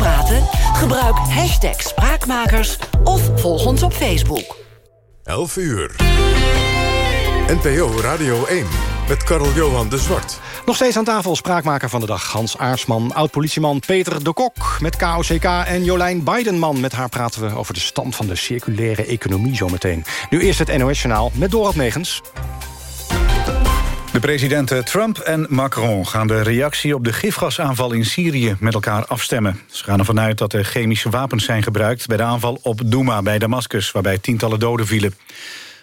praten? Gebruik hashtag Spraakmakers of volg ons op Facebook. 11 uur. NPO Radio 1 met Karel Johan de Zwart. Nog steeds aan tafel spraakmaker van de dag. Hans Aarsman, oud-politieman Peter de Kok met KOCK... en Jolijn Bidenman. Met haar praten we over de stand van de circulaire economie zometeen. Nu eerst het NOS-journaal met Dorot Megens. De presidenten Trump en Macron gaan de reactie op de gifgasaanval in Syrië met elkaar afstemmen. Ze gaan ervan uit dat er chemische wapens zijn gebruikt bij de aanval op Douma bij Damascus, waarbij tientallen doden vielen.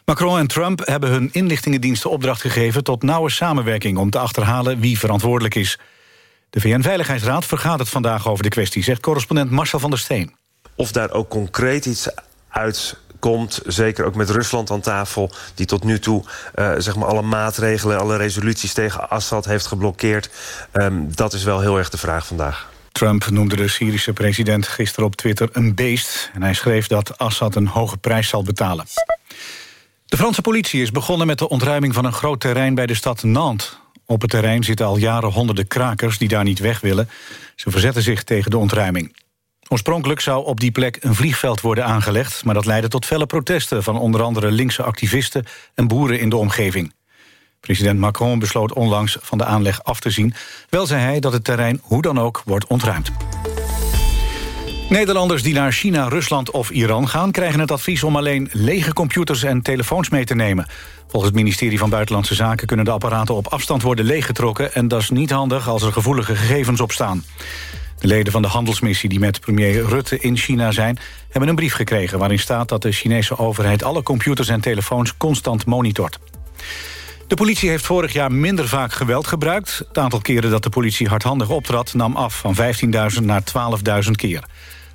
Macron en Trump hebben hun inlichtingendiensten opdracht gegeven tot nauwe samenwerking om te achterhalen wie verantwoordelijk is. De VN-veiligheidsraad vergaat het vandaag over de kwestie, zegt correspondent Marcel van der Steen. Of daar ook concreet iets uit komt, zeker ook met Rusland aan tafel... die tot nu toe uh, zeg maar alle maatregelen, alle resoluties tegen Assad heeft geblokkeerd. Um, dat is wel heel erg de vraag vandaag. Trump noemde de Syrische president gisteren op Twitter een beest... en hij schreef dat Assad een hoge prijs zal betalen. De Franse politie is begonnen met de ontruiming van een groot terrein bij de stad Nantes. Op het terrein zitten al jaren honderden krakers die daar niet weg willen. Ze verzetten zich tegen de ontruiming. Oorspronkelijk zou op die plek een vliegveld worden aangelegd... maar dat leidde tot felle protesten van onder andere linkse activisten... en boeren in de omgeving. President Macron besloot onlangs van de aanleg af te zien. Wel zei hij dat het terrein hoe dan ook wordt ontruimd. Nederlanders die naar China, Rusland of Iran gaan... krijgen het advies om alleen lege computers en telefoons mee te nemen. Volgens het ministerie van Buitenlandse Zaken... kunnen de apparaten op afstand worden leeggetrokken... en dat is niet handig als er gevoelige gegevens op staan. De leden van de handelsmissie die met premier Rutte in China zijn... hebben een brief gekregen waarin staat dat de Chinese overheid... alle computers en telefoons constant monitort. De politie heeft vorig jaar minder vaak geweld gebruikt. Het aantal keren dat de politie hardhandig optrad nam af... van 15.000 naar 12.000 keer.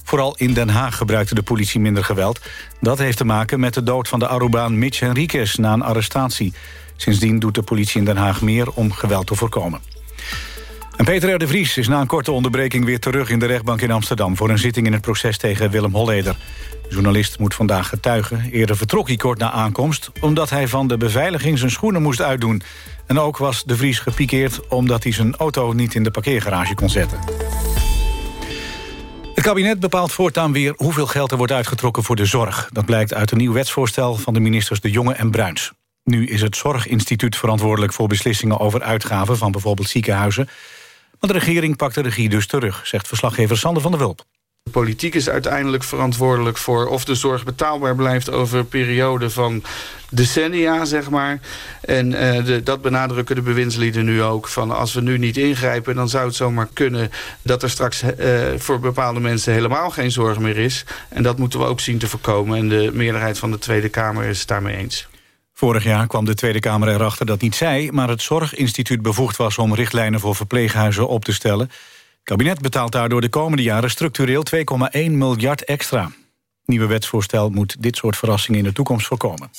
Vooral in Den Haag gebruikte de politie minder geweld. Dat heeft te maken met de dood van de Arubaan Mitch Henriquez na een arrestatie. Sindsdien doet de politie in Den Haag meer om geweld te voorkomen. En Peter R. de Vries is na een korte onderbreking weer terug in de rechtbank in Amsterdam... voor een zitting in het proces tegen Willem Holleder. De journalist moet vandaag getuigen. Eerder vertrok hij kort na aankomst... omdat hij van de beveiliging zijn schoenen moest uitdoen. En ook was de Vries gepikeerd omdat hij zijn auto niet in de parkeergarage kon zetten. Het kabinet bepaalt voortaan weer hoeveel geld er wordt uitgetrokken voor de zorg. Dat blijkt uit een nieuw wetsvoorstel van de ministers De Jonge en Bruins. Nu is het Zorginstituut verantwoordelijk voor beslissingen over uitgaven van bijvoorbeeld ziekenhuizen. De regering pakt de regie dus terug, zegt verslaggever Sander van der Wulp. De politiek is uiteindelijk verantwoordelijk voor of de zorg betaalbaar blijft over een periode van decennia, zeg maar. En uh, de, dat benadrukken de bewindslieden nu ook. Van als we nu niet ingrijpen, dan zou het zomaar kunnen dat er straks uh, voor bepaalde mensen helemaal geen zorg meer is. En dat moeten we ook zien te voorkomen. En de meerderheid van de Tweede Kamer is het daarmee eens. Vorig jaar kwam de Tweede Kamer erachter dat niet zij... maar het Zorginstituut bevoegd was om richtlijnen voor verpleeghuizen op te stellen. Het kabinet betaalt daardoor de komende jaren structureel 2,1 miljard extra. nieuwe wetsvoorstel moet dit soort verrassingen in de toekomst voorkomen.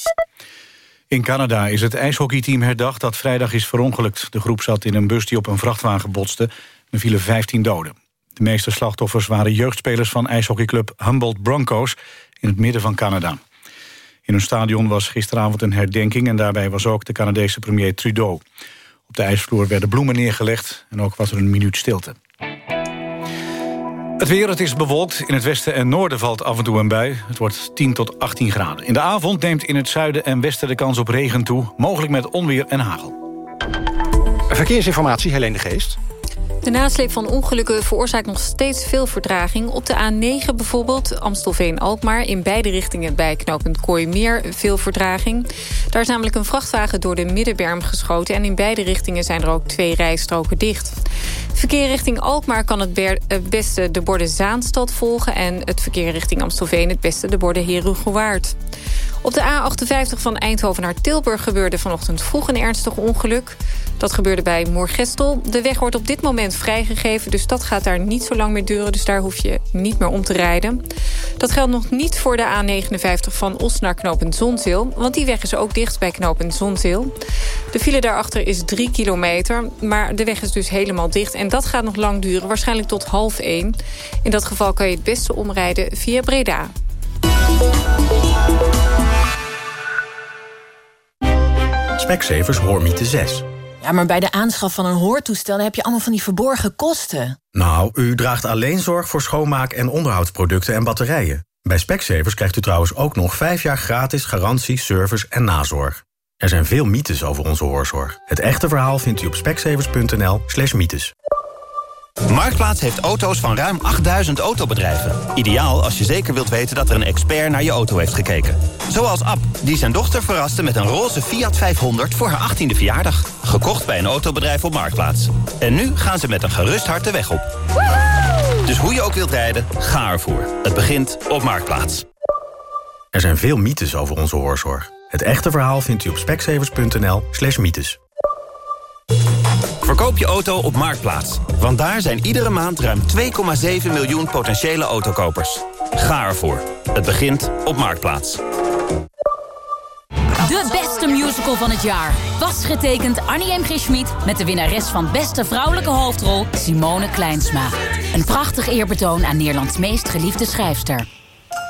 In Canada is het ijshockeyteam herdacht dat vrijdag is verongelukt. De groep zat in een bus die op een vrachtwagen botste. Er vielen 15 doden. De meeste slachtoffers waren jeugdspelers van ijshockeyclub Humboldt Broncos... in het midden van Canada. In een stadion was gisteravond een herdenking... en daarbij was ook de Canadese premier Trudeau. Op de ijsvloer werden bloemen neergelegd... en ook was er een minuut stilte. Het weer, het is bewolkt. In het westen en noorden valt af en toe een bui. Het wordt 10 tot 18 graden. In de avond neemt in het zuiden en westen de kans op regen toe. Mogelijk met onweer en hagel. Verkeersinformatie, Helene de Geest. De nasleep van ongelukken veroorzaakt nog steeds veel vertraging. Op de A9 bijvoorbeeld, Amstelveen-Alkmaar... in beide richtingen bij knooppunt Kooimeer veel vertraging. Daar is namelijk een vrachtwagen door de middenberm geschoten... en in beide richtingen zijn er ook twee rijstroken dicht. Verkeer richting Alkmaar kan het beste de borden Zaanstad volgen... en het verkeer richting Amstelveen het beste de borden Herugewaard. Op de A58 van Eindhoven naar Tilburg gebeurde vanochtend vroeg een ernstig ongeluk. Dat gebeurde bij Moorgestel. De weg wordt op dit moment vrijgegeven, dus dat gaat daar niet zo lang meer duren. Dus daar hoef je niet meer om te rijden. Dat geldt nog niet voor de A59 van Os naar knooppunt Zonzeel. Want die weg is ook dicht bij knooppunt Zonzeel. De file daarachter is 3 kilometer, maar de weg is dus helemaal dicht. En dat gaat nog lang duren, waarschijnlijk tot half 1. In dat geval kan je het beste omrijden via Breda. Specsavers Hoormiete 6. Ja, maar bij de aanschaf van een hoortoestel heb je allemaal van die verborgen kosten. Nou, u draagt alleen zorg voor schoonmaak- en onderhoudsproducten en batterijen. Bij Specsavers krijgt u trouwens ook nog 5 jaar gratis garantie, service en nazorg. Er zijn veel mythes over onze hoorzorg. Het echte verhaal vindt u op specsavers.nl slash mythes. Marktplaats heeft auto's van ruim 8000 autobedrijven. Ideaal als je zeker wilt weten dat er een expert naar je auto heeft gekeken. Zoals Ab, die zijn dochter verraste met een roze Fiat 500 voor haar 18e verjaardag. Gekocht bij een autobedrijf op Marktplaats. En nu gaan ze met een gerust hart de weg op. Dus hoe je ook wilt rijden, ga ervoor. Het begint op Marktplaats. Er zijn veel mythes over onze hoorzorg. Het echte verhaal vindt u op specsavers.nl slash mythes. Verkoop je auto op Marktplaats. Want daar zijn iedere maand ruim 2,7 miljoen potentiële autokopers. Ga ervoor. Het begint op Marktplaats. De beste musical van het jaar. Was getekend Annie M. G. Schmid met de winnares van beste vrouwelijke hoofdrol Simone Kleinsma. Een prachtig eerbetoon aan Nederlands meest geliefde schrijfster.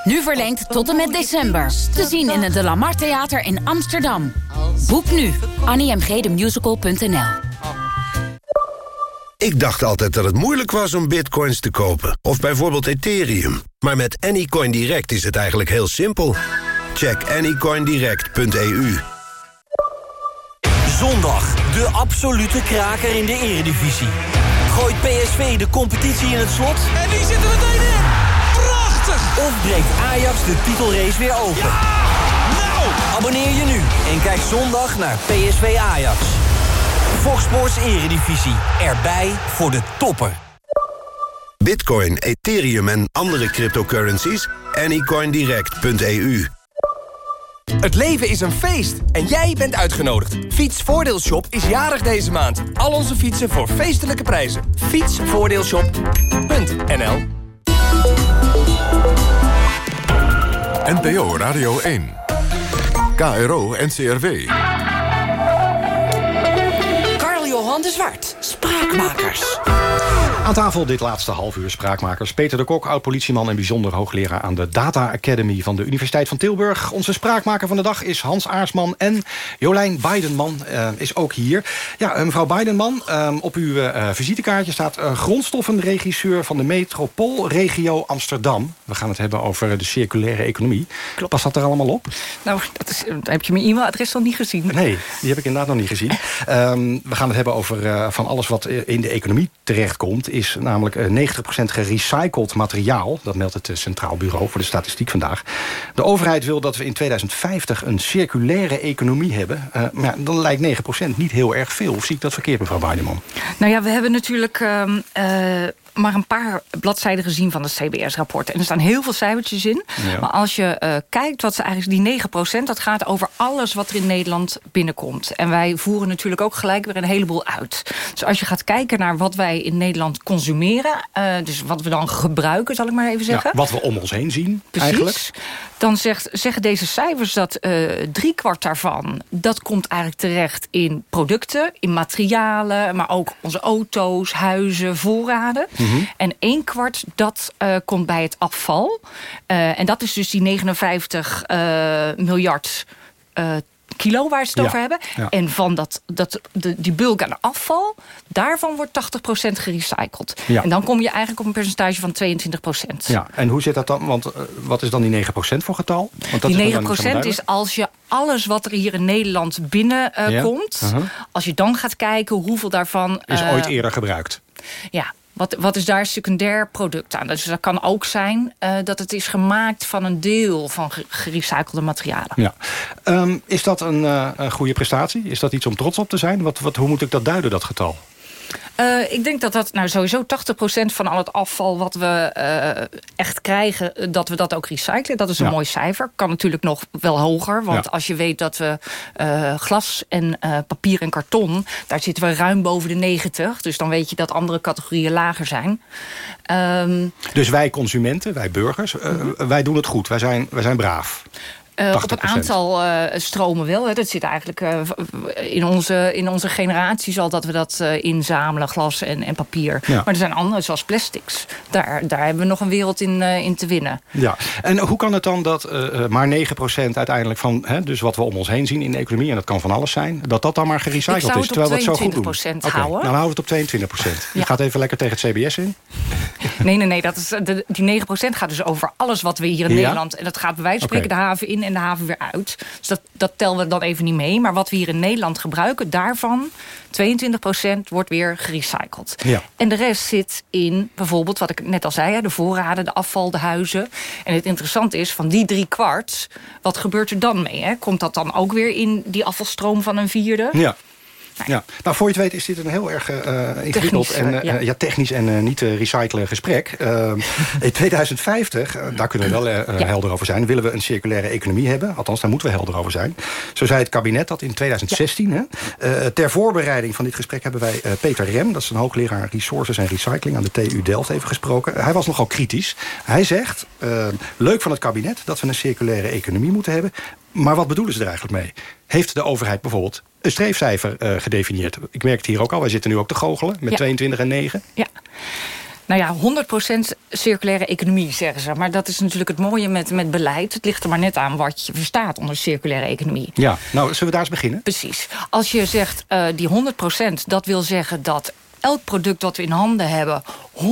Nu verlengd tot en met december. Te zien in het De Lamar Theater in Amsterdam. Boek nu. AnnieMGDemusical.nl Ik dacht altijd dat het moeilijk was om bitcoins te kopen. Of bijvoorbeeld Ethereum. Maar met Anycoin Direct is het eigenlijk heel simpel. Check anycoindirect.eu. Zondag, de absolute kraker in de eredivisie. Gooit PSV de competitie in het slot? En die zitten meteen in! Prachtig! Of breekt Ajax de titelrace weer open? Nou! Abonneer je nu en kijk zondag naar PSV Ajax. Fox Sports Eredivisie. Erbij voor de topper. Bitcoin, Ethereum en andere cryptocurrencies? Anycoindirect.eu. Het leven is een feest en jij bent uitgenodigd. Fietsvoordeelshop is jarig deze maand. Al onze fietsen voor feestelijke prijzen. Fietsvoordeelshop.nl NPO Radio 1. KRO NCRW. De Zwart. Spraakmakers. Aan tafel dit laatste half uur spraakmakers. Peter de Kok, oud-politieman en bijzonder hoogleraar... aan de Data Academy van de Universiteit van Tilburg. Onze spraakmaker van de dag is Hans Aarsman. En Jolijn Bidenman uh, is ook hier. Ja, uh, mevrouw Bidenman, uh, op uw visitekaartje staat... grondstoffenregisseur van de metropoolregio Amsterdam. We gaan het hebben over de circulaire economie. Klopt. Past dat er allemaal op? Nou, dat is, heb je mijn e-mailadres nog niet gezien? Nee, die heb ik inderdaad nog niet gezien. Ehm, we gaan het hebben over van alles wat in de economie terechtkomt is namelijk 90% gerecycled materiaal. Dat meldt het Centraal Bureau voor de Statistiek vandaag. De overheid wil dat we in 2050 een circulaire economie hebben. Uh, maar dan lijkt 9% niet heel erg veel. Of zie ik dat verkeerd, mevrouw Weideman? Nou ja, we hebben natuurlijk... Uh, maar een paar bladzijden gezien van het CBS-rapport. En er staan heel veel cijfertjes in. Ja. Maar als je uh, kijkt wat ze eigenlijk... die 9% dat gaat over alles wat er in Nederland binnenkomt. En wij voeren natuurlijk ook gelijk weer een heleboel uit. Dus als je gaat kijken naar wat wij in Nederland consumeren... Uh, dus wat we dan gebruiken, zal ik maar even zeggen. Ja, wat we om ons heen zien, Precies. eigenlijk. Dan zegt, zeggen deze cijfers dat uh, driekwart daarvan... dat komt eigenlijk terecht in producten, in materialen... maar ook onze auto's, huizen, voorraden... Mm -hmm. En een kwart, dat uh, komt bij het afval. Uh, en dat is dus die 59 uh, miljard kilo waar ze het Ja, over hebben. ja. En van dat, dat, de, die bulk aan afval, daarvan wordt 80% gerecycled. Ja. En dan kom je eigenlijk op een percentage van 22%. Ja, en hoe zit dat dan? Want uh, wat is dan die 9% voor getal? Want dat die is dan 9% niet helemaal is als je alles wat er hier in Nederland binnenkomt... Als je dan gaat kijken hoeveel daarvan... Is eh, ooit eerder gebruikt. Ja, wat, wat is daar secundair product aan? Dus dat kan ook zijn uh, dat het is gemaakt van een deel van ge gerecyclede materialen. Ja. Um, is dat een, uh, een goede prestatie? Is dat iets om trots op te zijn? Wat, wat, hoe moet ik dat duiden, dat getal? Uh, ik denk dat dat nou sowieso 80% van al het afval wat we uh, echt krijgen, dat we dat ook recyclen. Dat is een Ja. mooi cijfer. Kan natuurlijk nog wel hoger. Want Ja. als je weet dat we uh, glas en papier en karton, daar zitten we ruim boven de 90. Dus dan weet je dat andere categorieën lager zijn. Um, Dus wij consumenten, wij burgers, uh, wij doen het goed. Wij zijn, wij zijn braaf. Uh, op een aantal uh, stromen wel. Hè. Dat zit eigenlijk uh, in, onze, in onze generaties al dat we dat inzamelen, glas en, en papier. Ja. Maar er zijn andere, zoals plastics. Daar, daar hebben we nog een wereld in, in te winnen. Ja, en hoe kan het dan dat maar 9% uiteindelijk van hè, dus wat we om ons heen zien in de economie, en dat kan van alles zijn, dat dat dan maar gerecycled is, terwijl we het zo goed doen? Okay, houden. Nou, dan houden we het op 22%. Je gaat even lekker tegen het CBS in. Nee, nee, nee. Dat is, de, die 9% gaat dus over alles wat we hier in Nederland... en dat gaat bij wijze van spreken okay. de haven in en de haven weer uit. Dus dat, dat tellen we dan even niet mee. Maar wat we hier in Nederland gebruiken, daarvan 22% wordt weer gerecycled. Ja. En de rest zit in bijvoorbeeld, wat ik net al zei... de voorraden, de afval, de huizen. En het interessante is, van die drie kwart... wat gebeurt er dan mee? Hè? Komt dat dan ook weer in die afvalstroom van een vierde? Ja. Ja. Nou, voor je het weet is dit een heel erg uh, ingewikkeld en uh, ja. ja. technisch en niet te recyclen gesprek. in 2050, daar kunnen we wel ja. helder over zijn, willen we een circulaire economie hebben. Althans, daar moeten we helder over zijn. Zo zei het kabinet dat in 2016. Hè. ter voorbereiding van dit gesprek hebben wij Peter Rem, dat is een hoogleraar Resources en Recycling aan de TU Delft, even gesproken. Hij was nogal kritisch. Hij zegt, leuk van het kabinet dat we een circulaire economie moeten hebben. Maar wat bedoelen ze er eigenlijk mee? Heeft de overheid bijvoorbeeld een streefcijfer uh, gedefinieerd? Ik merk het hier ook al. Wij zitten nu ook te goochelen met ja. 22 en 9. Ja. Nou ja, 100% circulaire economie, zeggen ze. Maar dat is natuurlijk het mooie met, met beleid. Het ligt er maar net aan wat je verstaat onder circulaire economie. Ja, nou, zullen we daar eens beginnen? Precies. Als je zegt uh, die 100%, dat wil zeggen dat elk product dat we in handen hebben 100%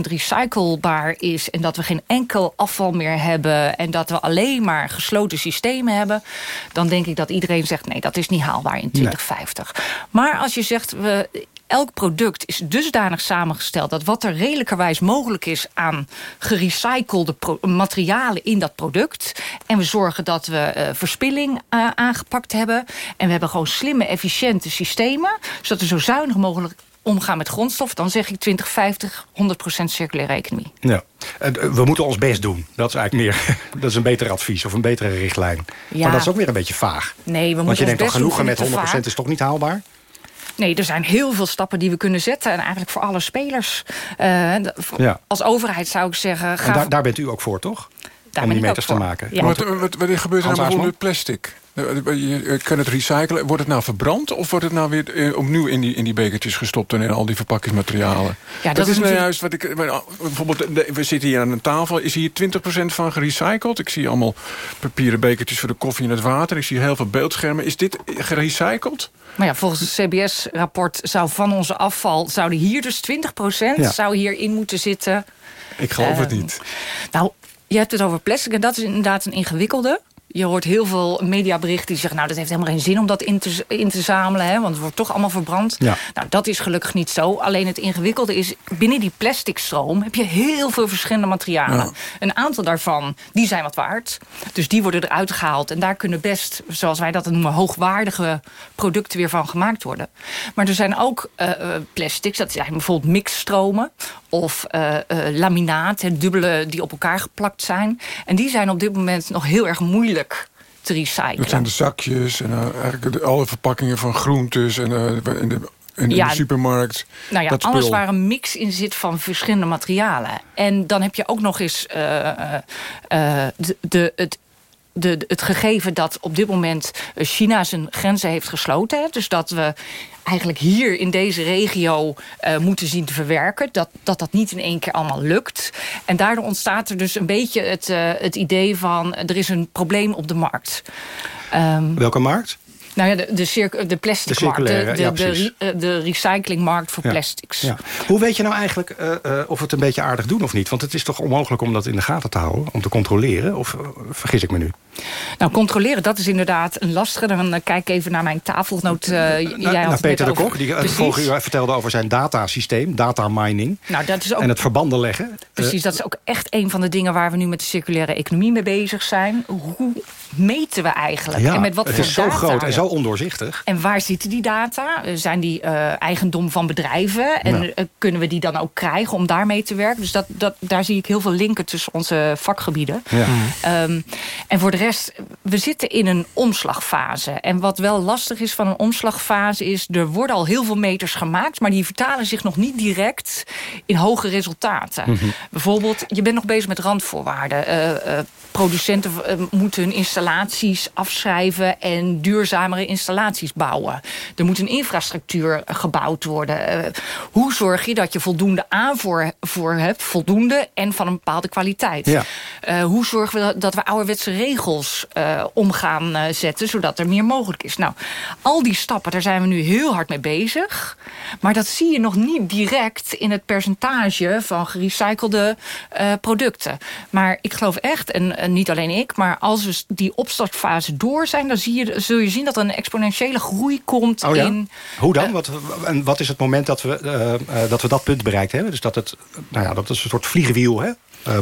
recyclebaar is... en dat we geen enkel afval meer hebben... en dat we alleen maar gesloten systemen hebben... dan denk ik dat iedereen zegt... nee, dat is niet haalbaar in 2050. Nee. Maar als je zegt... we elk product is dusdanig samengesteld... dat wat er redelijkerwijs mogelijk is aan gerecyclede materialen in dat product... en we zorgen dat we uh, verspilling uh, aangepakt hebben... en we hebben gewoon slimme, efficiënte systemen... zodat we zo zuinig mogelijk omgaan met grondstof... dan zeg ik 2050 100% circulaire economie. Ja. We moeten ons best doen. Dat is eigenlijk meer dat is een beter advies of een betere richtlijn. Ja. Maar dat is ook weer een beetje vaag. Nee, we Want je denkt toch genoegen met 100% is toch niet haalbaar? Nee, er zijn heel veel stappen die we kunnen zetten. En eigenlijk voor alle spelers. Uh, ja. Als overheid zou ik zeggen... Ga daar, daar, bent u ook voor, toch? Daar Om die meters te maken. Ja. Wat, wat, wat gebeurt er nou bijvoorbeeld met plastic? Je kan het recyclen. Wordt het nou verbrand of wordt het nou weer eh, opnieuw in die, in die bekertjes gestopt en in al die verpakkingsmaterialen? Ja, dat, dat is nou juist wat ik. Bijvoorbeeld, we zitten hier aan een tafel. Is hier 20% van gerecycled? Ik zie allemaal papieren bekertjes voor de koffie en het water. Ik zie heel veel beeldschermen. Is dit gerecycled? Maar ja, volgens het CBS-rapport zou van onze afval... zouden hier dus 20% ja. zou hierin moeten zitten. Ik geloof uh, het niet. Nou, je hebt het over plastic en dat is inderdaad een ingewikkelde. Je hoort heel veel mediaberichten die zeggen... nou, dat heeft helemaal geen zin om dat in te, in te zamelen... Hè, want het wordt toch allemaal verbrand. Ja. Nou, dat is gelukkig niet zo. Alleen het ingewikkelde is... binnen die plastic stroom heb je heel veel verschillende materialen. Ja. Een aantal daarvan, die zijn wat waard. Dus die worden eruit gehaald. En daar kunnen best, zoals wij dat noemen... hoogwaardige producten weer van gemaakt worden. Maar er zijn ook uh, plastics, dat zijn bijvoorbeeld mixstromen... of uh, laminaat, dubbele die op elkaar geplakt zijn. En die zijn op dit moment nog heel erg moeilijk te recyclen. Dat zijn de zakjes en uh, eigenlijk de, alle verpakkingen van groentes en in de in, ja, de supermarkt. Nou ja, alles waar een mix in zit van verschillende materialen. En dan heb je ook nog eens uh, de, de, het de, het gegeven dat op dit moment China zijn grenzen heeft gesloten. Dus dat we eigenlijk hier in deze regio uh, moeten zien te verwerken. Dat, dat dat niet in één keer allemaal lukt. En daardoor ontstaat er dus een beetje het, uh, het idee van... er is een probleem op de markt. Um, Welke markt? Nou ja, de, de, de plasticmarkt, de, de, ja, de, recyclingmarkt voor ja. plastics. Ja. Hoe weet je nou eigenlijk uh, uh, of we het een beetje aardig doen of niet? Want het is toch onmogelijk om dat in de gaten te houden, om te controleren? Of uh, vergis ik me nu? Nou, controleren, dat is inderdaad een lastige. Dan kijk even naar mijn tafelgenoot. Uh, jij naar Peter de Kok, die vorige uur vertelde over zijn datasysteem, data mining. Nou, dat is ook, en het verbanden leggen. Precies, dat is ook echt een van de dingen waar we nu met de circulaire economie mee bezig zijn. Hoe meten we eigenlijk? Ja, en met wat het voor is zo data? groot en zo ondoorzichtig. En waar zitten die data? Zijn die uh, eigendom van bedrijven? En ja. kunnen we die dan ook krijgen om daarmee te werken? Dus dat, dat, daar zie ik heel veel linken tussen onze vakgebieden. Ja. Um, en voor de rest, we zitten in een omslagfase. En wat wel lastig is van een omslagfase is... er worden al heel veel meters gemaakt... maar die vertalen zich nog niet direct in hoge resultaten. Mhm. Bijvoorbeeld, je bent nog bezig met randvoorwaarden. Uh, uh, producenten moeten hun installaties afschrijven... en duurzamere installaties bouwen. Er moet een infrastructuur gebouwd worden. hoe zorg je dat je voldoende aanvoer voor hebt, voldoende... en van een bepaalde kwaliteit? Ja. hoe zorgen we dat we ouderwetse regels om gaan zetten... zodat er meer mogelijk is? Nou, al die stappen, daar zijn we nu heel hard mee bezig. Maar dat zie je nog niet direct in het percentage van gerecyclede uh, producten. Maar ik geloof echt, en, niet alleen ik... maar als we die opstartfase door zijn... dan zie je, zul je zien dat er een exponentiële groei komt oh ja? in... Hoe dan? Uh, wat, en wat is het moment dat we, uh, dat we dat punt bereikt hebben? Dus dat het, nou ja, dat het een soort vliegenwiel hè,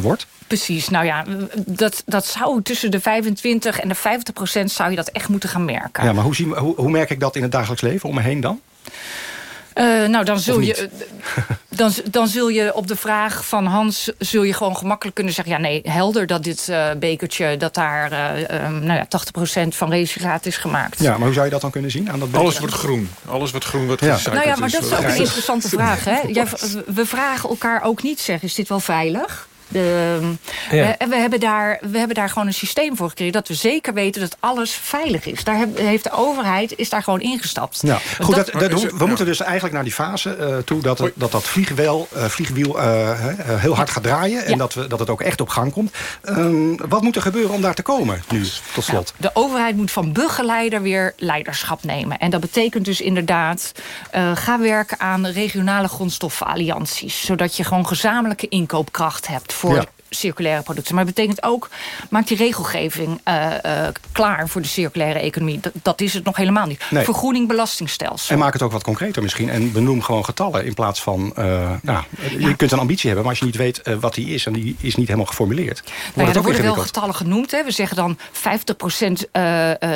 wordt? Precies, nou ja, dat, dat zou tussen de 25 en de 50 procent... zou je dat echt moeten gaan merken. Ja, maar hoe, zie, hoe, hoe merk ik dat in het dagelijks leven om me heen dan? Uh, nou, dan zul, je, dan, dan zul je op de vraag van Hans... zul je gewoon gemakkelijk kunnen zeggen... ja, nee, helder dat dit uh, bekertje... dat daar uh, um, nou ja, 80% van recyclaat is gemaakt. Ja, maar hoe zou je dat dan kunnen zien? Aan dat Alles wordt groen. Alles wordt groen wordt ja. Nou ja, maar dat is ook een interessante vraag. Hè? Jij, we vragen elkaar ook niet, zeg, is dit wel veilig? De, ja. En we hebben, daar, we hebben daar gewoon een systeem voor gekregen... dat we zeker weten dat alles veilig is. Daar heeft de overheid is daar gewoon ingestapt. Ja. Goed, dat, dat, we moeten dus eigenlijk naar die fase uh, toe... dat dat, dat vliegwiel, uh, vliegwiel uh, heel hard gaat draaien... en dat, we, dat het ook echt op gang komt. Um, wat moet er gebeuren om daar te komen nu, tot slot? Nou, de overheid moet van begeleider weer leiderschap nemen. En dat betekent dus inderdaad... ga werken aan regionale grondstoffenallianties... zodat je gewoon gezamenlijke inkoopkracht hebt voor circulaire producten. Maar het betekent ook, maak die regelgeving uh, uh, klaar voor de circulaire economie. Dat, dat is het nog helemaal niet. Nee. Vergroening belastingstelsel. En maak het ook wat concreter misschien. En benoem gewoon getallen in plaats van... Uh, nou, je kunt een ambitie hebben, maar als je niet weet wat die is... en die is niet helemaal geformuleerd. Nou ja, er worden wel getallen genoemd. Hè. We zeggen dan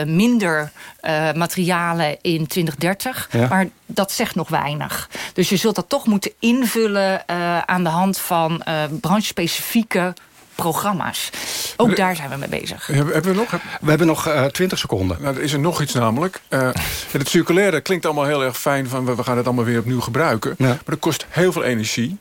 50% minder materialen in 2030. Ja. Maar dat zegt nog weinig. Dus je zult dat toch moeten invullen aan de hand van branchespecifieke programma's. Ook daar zijn we mee bezig. Hebben we nog? We hebben nog uh, 20 seconden. Nou, er is er nog iets namelijk. Uh, het circulaire klinkt allemaal heel erg fijn... van we gaan het allemaal weer opnieuw gebruiken. Ja. Maar dat kost heel veel energie.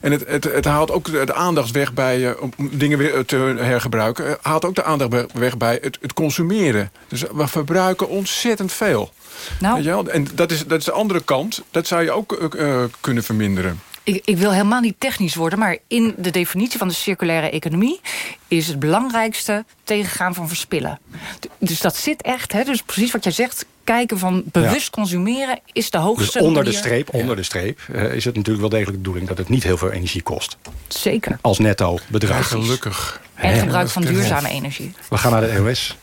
En het, het, het, haalt ook de aandacht weg bij uh, om dingen weer te hergebruiken. Het haalt ook de aandacht weg bij het, het consumeren. Dus we verbruiken ontzettend veel. Nou. En dat is, dat is de andere kant. Dat zou je ook uh, kunnen verminderen ik, ik, wil helemaal niet technisch worden... maar in de definitie van de circulaire economie... is het belangrijkste tegengaan van verspillen. Dus dat zit echt, hè, dus precies wat jij zegt... kijken van bewust consumeren is de hoogste... Dus onder de streep, onder de streep uh, is het natuurlijk wel degelijk de bedoeling... dat het niet heel veel energie kost. Zeker. Als netto bedrag. gelukkig. En gebruik van duurzame energie. We gaan naar de EOS.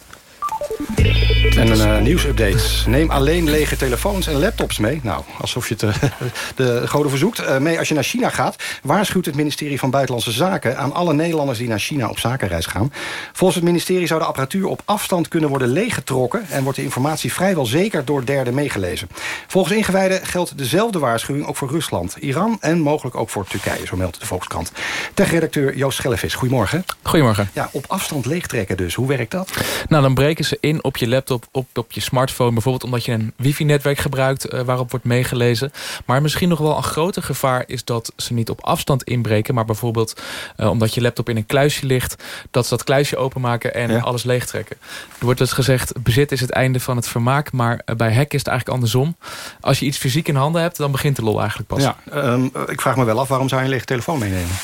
En een uh, nieuwsupdate. Neem alleen lege telefoons en laptops mee. Nou, alsof je het, de goden verzoekt. Uh, mee als je naar China gaat. Waarschuwt het ministerie van Buitenlandse Zaken... aan alle Nederlanders die naar China op zakenreis gaan. Volgens het ministerie zou de apparatuur op afstand kunnen worden leeggetrokken... en wordt de informatie vrijwel zeker door derden meegelezen. Volgens ingewijden geldt dezelfde waarschuwing ook voor Rusland, Iran... en mogelijk ook voor Turkije, zo meldt de Volkskrant. Tech-redacteur Joost Schellevis, goedemorgen. Goedemorgen. Ja, op afstand leegtrekken dus. Hoe werkt dat? Nou, dan breken ze in op je laptop, op, op je smartphone. Bijvoorbeeld omdat je een wifi-netwerk gebruikt uh, waarop wordt meegelezen. Maar misschien nog wel een groter gevaar is dat ze niet op afstand inbreken. Maar bijvoorbeeld uh, omdat je laptop in een kluisje ligt. Dat ze dat kluisje openmaken en ja. alles leegtrekken. Er wordt dus gezegd, bezit is het einde van het vermaak. Maar uh, bij hack is het eigenlijk andersom. Als je iets fysiek in handen hebt, dan begint de lol eigenlijk pas. Ja, um, ik vraag me wel af, waarom zou je een lege telefoon meenemen?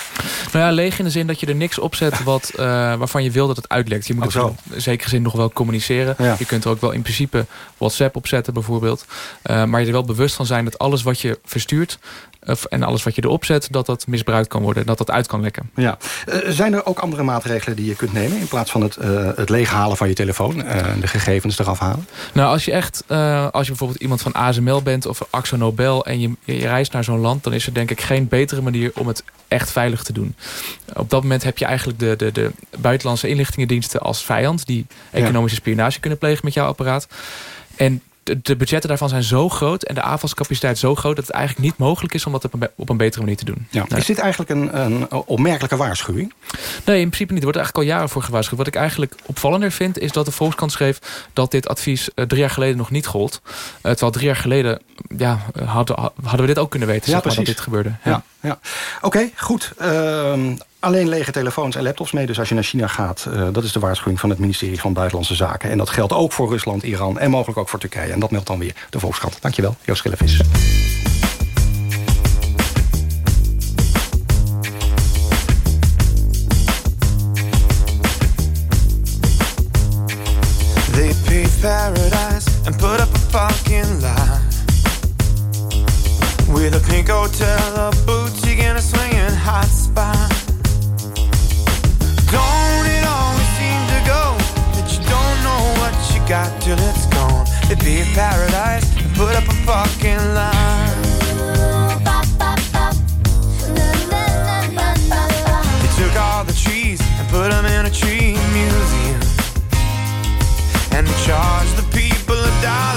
Nou ja, leeg in de zin dat je er niks op zet wat, waarvan je wil dat het uitlekt. Je moet oh, in zekere zin nog wel communiceren. Ja. Je kunt er ook wel in principe WhatsApp opzetten bijvoorbeeld. Uh, maar je er wel bewust van zijn dat alles wat je verstuurt... en alles wat je erop zet, dat dat misbruikt kan worden. Dat dat uit kan lekken. Ja. Uh, zijn er ook andere maatregelen die je kunt nemen... in plaats van het, uh, het leeghalen van je telefoon... en de gegevens eraf halen? Nou, als je echt... als je bijvoorbeeld iemand van ASML bent of Axo Nobel... en je, je reist naar zo'n land... dan is er denk ik geen betere manier om het echt veilig te doen. Op dat moment heb je eigenlijk de, de, de buitenlandse inlichtingendiensten als vijand... die economische spionage kunnen plegen met jouw apparaat. En de, de, budgetten daarvan zijn zo groot en de aanvalscapaciteit zo groot... dat het eigenlijk niet mogelijk is om dat op een, op een betere manier te doen. Ja. Nee. Is dit eigenlijk een, een opmerkelijke waarschuwing? Nee, in principe niet. Er wordt eigenlijk al jaren voor gewaarschuwd. Wat ik eigenlijk opvallender vind, is dat de Volkskrant schreef... dat dit advies uh, drie jaar geleden nog niet gold. Uh, terwijl drie jaar geleden ja, hadden, hadden we dit ook kunnen weten, ja, zeg maar, dat dit gebeurde. Ja. Ja, ja. Oké, okay, goed. Uh, alleen lege telefoons en laptops mee. Dus als je naar China gaat, uh, dat is de waarschuwing van het ministerie van Buitenlandse Zaken. En dat geldt ook voor Rusland, Iran en mogelijk ook voor Turkije. En dat meldt dan weer de Volkskrant. Dankjewel, Joost Schillevis. They paradise and put up a pink hotel, a hot got till it's gone. They paved paradise and put up a fucking lie They took all the trees and put them in a tree museum and charge the people a dollar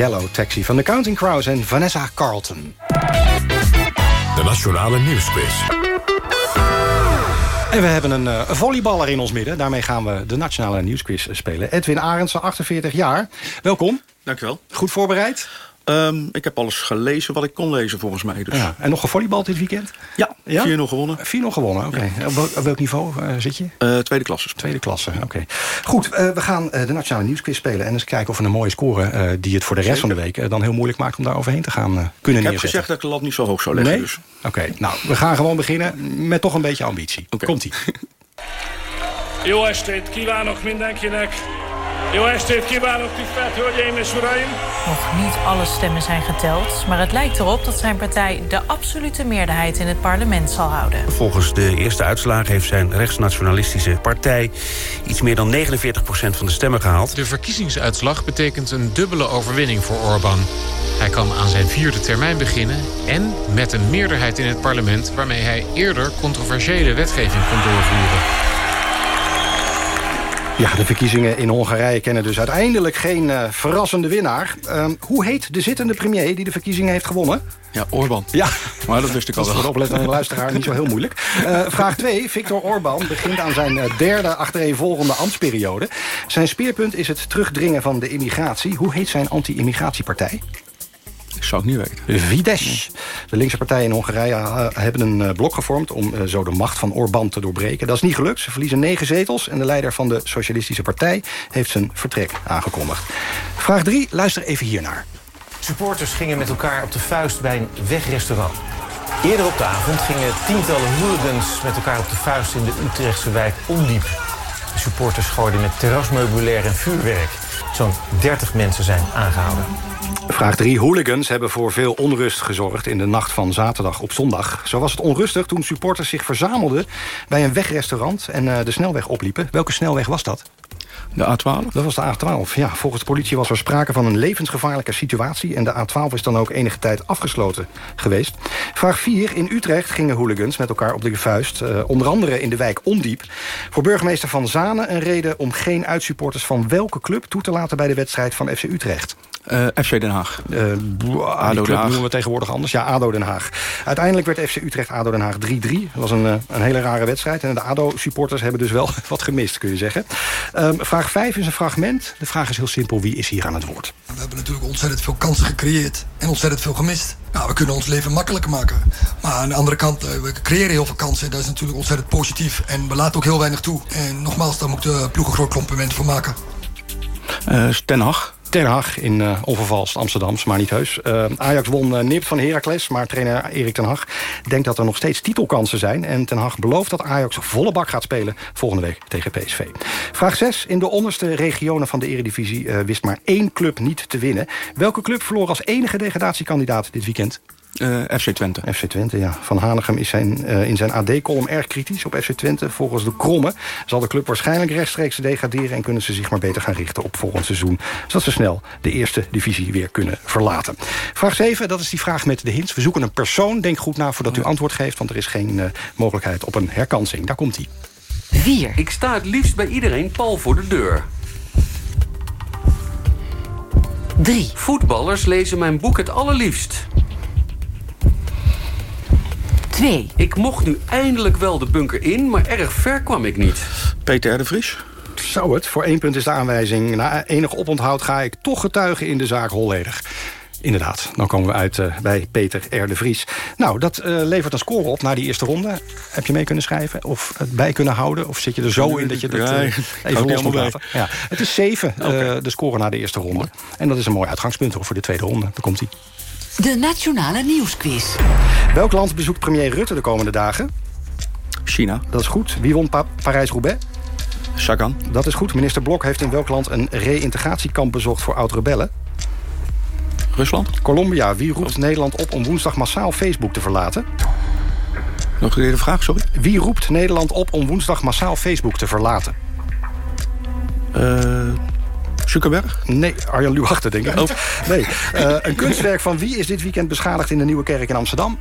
Yellow Taxi van de Counting Crows en Vanessa Carlton. De Nationale Nieuwsquiz. En we hebben een uh, volleyballer in ons midden. Daarmee gaan we de Nationale Nieuwsquiz spelen. Edwin Arendsen, 48 jaar. Welkom. Dankjewel. Goed voorbereid? Um, ik heb alles gelezen wat ik kon lezen volgens mij. Dus. Ja. En nog gevolleybald dit weekend? Ja, Ja? 4-0 gewonnen. 4-0 gewonnen, oké. Op, welk- op welk niveau uh, zit je? Uh, tweede klasse. Tweede klasse, oké. Goed, uh, we gaan uh, de Nationale Nieuwsquiz spelen... en eens kijken of we een mooie score... Uh, die het voor de rest Zeker. van de week uh, dan heel moeilijk maakt... om daar overheen te gaan uh, kunnen Ik heb neerzetten. gezegd dat ik de lat niet zo hoog zou leggen. Nee? Dus. Oké, nou, we gaan gewoon beginnen met toch een beetje ambitie. Okay. Komt-ie. Jó estét kívánok mindenkinek! Jó estét kívánok, tisztelt Hölgyeim és Uraim! Nog niet alle stemmen zijn geteld, maar het lijkt erop dat zijn partij de absolute meerderheid in het parlement zal houden. Volgens de eerste uitslagen heeft zijn rechtsnationalistische partij iets meer dan 49% van de stemmen gehaald. De verkiezingsuitslag betekent een dubbele overwinning voor Orbán. Hij kan aan zijn vierde termijn beginnen en met een meerderheid in het parlement waarmee hij eerder controversiële wetgeving kon doorvoeren. Ja, de verkiezingen in Hongarije kennen dus uiteindelijk geen uh, verrassende winnaar. Uh, hoe heet de zittende premier die de verkiezingen heeft gewonnen? Ja, Orbán. Ja, maar dat wist ik al wel. Voor de luisteraar niet zo heel moeilijk. Uh, vraag 2. Victor Orbán begint aan zijn derde achtereenvolgende ambtsperiode. Zijn speerpunt is het terugdringen van de immigratie. Hoe heet zijn anti-immigratiepartij? Ik zou het niet weten. De linkse partijen in Hongarije uh, hebben een uh, blok gevormd... om uh, zo de macht van Orbán te doorbreken. Dat is niet gelukt. Ze verliezen negen zetels... en de leider van de Socialistische Partij heeft zijn vertrek aangekondigd. Vraag 3. Luister even hiernaar. Supporters gingen met elkaar op de vuist bij een wegrestaurant. Eerder op de avond gingen tientallen hooligans met elkaar op de vuist... in de Utrechtse wijk Ondiep. De supporters gooiden met terrasmeubilair en vuurwerk. Zo'n 30 mensen zijn aangehouden. Vraag 3. Hooligans hebben voor veel onrust gezorgd in de nacht van zaterdag op zondag. Zo was het onrustig toen supporters zich verzamelden bij een wegrestaurant en uh, de snelweg opliepen. Welke snelweg was dat? De A12? Dat was de A12, ja. Volgens de politie was er sprake van een levensgevaarlijke situatie... en de A12 is dan ook enige tijd afgesloten geweest. Vraag 4. In Utrecht gingen hooligans met elkaar op de vuist... Uh, onder andere in de wijk Ondiep. Voor burgemeester Van Zanen een reden om geen uitsupporters... van welke club toe te laten bij de wedstrijd van FC Utrecht. Uh, FC Den Haag. Uh, ADO Den Haag. noemen we tegenwoordig anders. Ja, ADO Den Haag. Uiteindelijk werd FC Utrecht ADO Den Haag 3-3. Dat was een, uh, een hele rare wedstrijd. En de ADO-supporters hebben dus wel wat gemist, kun je zeggen. Um, vraag 5 is een fragment. De vraag is heel simpel. Wie is hier aan het woord? We hebben natuurlijk ontzettend veel kansen gecreëerd. En ontzettend veel gemist. Nou, we kunnen ons leven makkelijker maken. Maar aan de andere kant, we creëren heel veel kansen. Dat is natuurlijk ontzettend positief. En we laten ook heel weinig toe. En nogmaals, daar moet de ploeg een groot compliment voor maken. Ten Hag. Ten Hag in uh, onvervalst Amsterdams, maar niet heus. Uh, Ajax won uh, nipt van Heracles, maar trainer Erik ten Hag denkt dat er nog steeds titelkansen zijn. En ten Hag belooft dat Ajax volle bak gaat spelen volgende week tegen PSV. Vraag 6. In de onderste regionen van de eredivisie wist maar één club niet te winnen. Welke club verloor als enige degradatiekandidaat dit weekend? Uh, FC Twente. FC Twente, ja. Van Hanegem is zijn, uh, in zijn AD-column erg kritisch op FC Twente. Volgens de Kromme zal de club waarschijnlijk rechtstreeks degraderen... en kunnen ze zich maar beter gaan richten op volgend seizoen... zodat ze snel de eerste divisie weer kunnen verlaten. Vraag 7, dat is die vraag met de hints. We zoeken een persoon. Denk goed na voordat u antwoord geeft... want er is geen uh, mogelijkheid op een herkansing. Daar komt hij. 4. Ik sta het liefst bij iedereen pal voor de deur. 3. Voetballers lezen mijn boek het allerliefst. 2. Ik mocht nu eindelijk wel de bunker in, maar erg ver kwam ik niet. Peter R. de Vries. Zou het. Voor één punt is de aanwijzing. Na enig oponthoud ga ik toch getuigen in de zaak Holledig. Inderdaad, dan komen we uit uh, bij Peter R. de Vries. Nou, dat uh, levert een score op na die eerste ronde. Heb je mee kunnen schrijven of het bij kunnen houden? Of zit je er zo in dat je dat uh, even los moet laten? Ja, het is 7, okay. de score na de eerste ronde. En dat is een mooi uitgangspunt voor de tweede ronde. Daar komt hij. De Nationale Nieuwsquiz. Welk land bezoekt premier Rutte de komende dagen? China. Dat is goed. Wie won pa Parijs-Roubaix? Sagan. Dat is goed. Minister Blok heeft in welk land een reïntegratiekamp bezocht voor oud-rebellen? Rusland. Colombia. Wie roept Nederland op om woensdag massaal Facebook te verlaten? Nog een keer de vraag, sorry. Wie roept Nederland op om woensdag massaal Facebook te verlaten? Uh, Zuckerberg? Nee, Arjan Luwachter, denk ik. Oh. Nee. Uh, een kunstwerk van wie is dit weekend beschadigd in de Nieuwe Kerk in Amsterdam?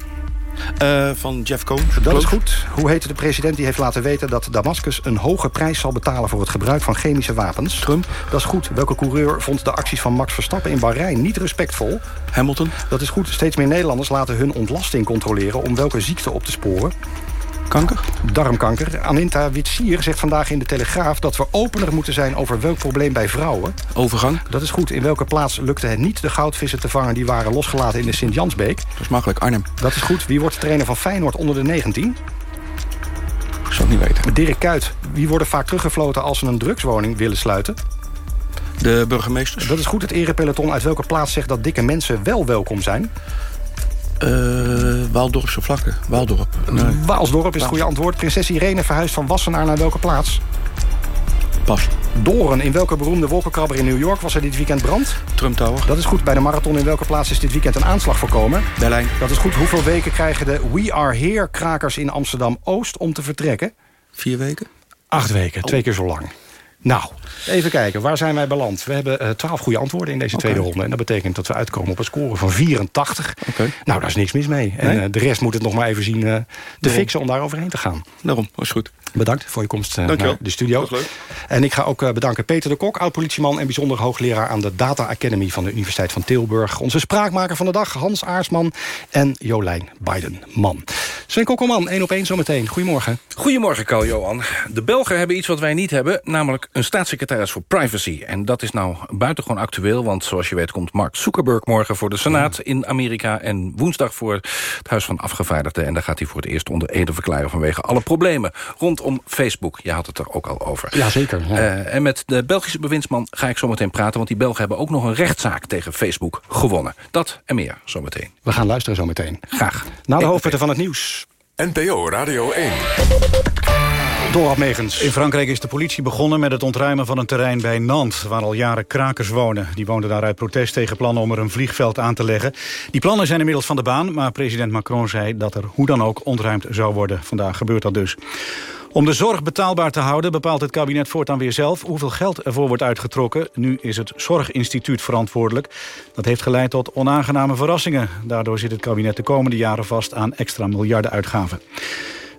Uh, van Jeff Koons. Dat is goed. Hoe heette de president die heeft laten weten dat Damascus een hoge prijs zal betalen voor het gebruik van chemische wapens? Trump. Dat is goed. Welke coureur vond de acties van Max Verstappen in Bahrein niet respectvol? Hamilton. Dat is goed. Steeds meer Nederlanders laten hun ontlasting controleren om welke ziekte op te sporen. Kanker? Darmkanker. Aninta Witsier zegt vandaag in de Telegraaf... dat we opener moeten zijn over welk probleem bij vrouwen. Overgang? Dat is goed. In welke plaats lukte het niet de goudvissen te vangen... die waren losgelaten in de Sint-Jansbeek? Dat is makkelijk. Arnhem. Dat is goed. Wie wordt trainer van Feyenoord onder de 19? Ik zou het niet weten. Dirk Kuyt. Wie worden vaak teruggefloten als ze een drugswoning willen sluiten? De burgemeesters. Dat is goed. Het erepeloton uit welke plaats zegt dat dikke mensen wel welkom zijn? Uh, Waaldorpse vlakken. Waaldorp. Nee. Waalsdorp is het goede antwoord. Prinses Irene verhuist van Wassenaar naar welke plaats? Pas. Doren. In welke beroemde wolkenkrabber in New York was er dit weekend brand? Trump Tower. Dat is goed. Bij de marathon in welke plaats is dit weekend een aanslag voorkomen? Berlijn. Dat is goed. Hoeveel weken krijgen de We Are Here-krakers in Amsterdam-Oost om te vertrekken? Vier weken. Acht weken. Twee keer zo lang. Nou, even kijken. Waar zijn wij beland? We hebben uh, 12 goede antwoorden in deze tweede ronde. En dat betekent dat we uitkomen op een score van 84. Okay. Nou, daar is niks mis mee. Nee? En uh, de rest moet het nog maar even zien uh, te Daarom. fixen om daar overheen te gaan. Daarom, dat is goed. Bedankt voor je komst uh, naar de studio. En ik ga ook uh, bedanken Peter de Kok, oud-politieman... en bijzonder hoogleraar aan de Data Academy van de Universiteit van Tilburg. Onze spraakmaker van de dag, Hans Aarsman en Jolijn Biden-Man. Sven Kokkelman, één op één zometeen. Goedemorgen. Goedemorgen, Carl-Johan. De Belgen hebben iets wat wij niet hebben, namelijk een staatssecretaris voor privacy. En dat is nou buitengewoon actueel, want zoals je weet... komt Mark Zuckerberg morgen voor de Senaat in Amerika... en woensdag voor het Huis van Afgevaardigden. En daar gaat hij voor het eerst onder ede verklaren... vanwege alle problemen rondom Facebook. Je had het er ook al over. Jazeker. Ja. Uh, en met de Belgische bewindsman ga ik zo meteen praten... want die Belgen hebben ook nog een rechtszaak tegen Facebook gewonnen. Dat en meer zometeen. We gaan luisteren zometeen. Graag. Na de hoofdpunten van het nieuws. NPO Radio 1. Dorap Megens. In Frankrijk is de politie begonnen met het ontruimen van een terrein bij Nantes... waar al jaren krakers wonen. Die woonden daar uit protest tegen plannen om er een vliegveld aan te leggen. Die plannen zijn inmiddels van de baan, maar president Macron zei... dat er hoe dan ook ontruimd zou worden. Vandaag gebeurt dat dus. Om de zorg betaalbaar te houden bepaalt het kabinet voortaan weer zelf hoeveel geld ervoor wordt uitgetrokken. Nu is het Zorginstituut verantwoordelijk. Dat heeft geleid tot onaangename verrassingen. Daardoor zit het kabinet de komende jaren vast aan extra miljarden uitgaven.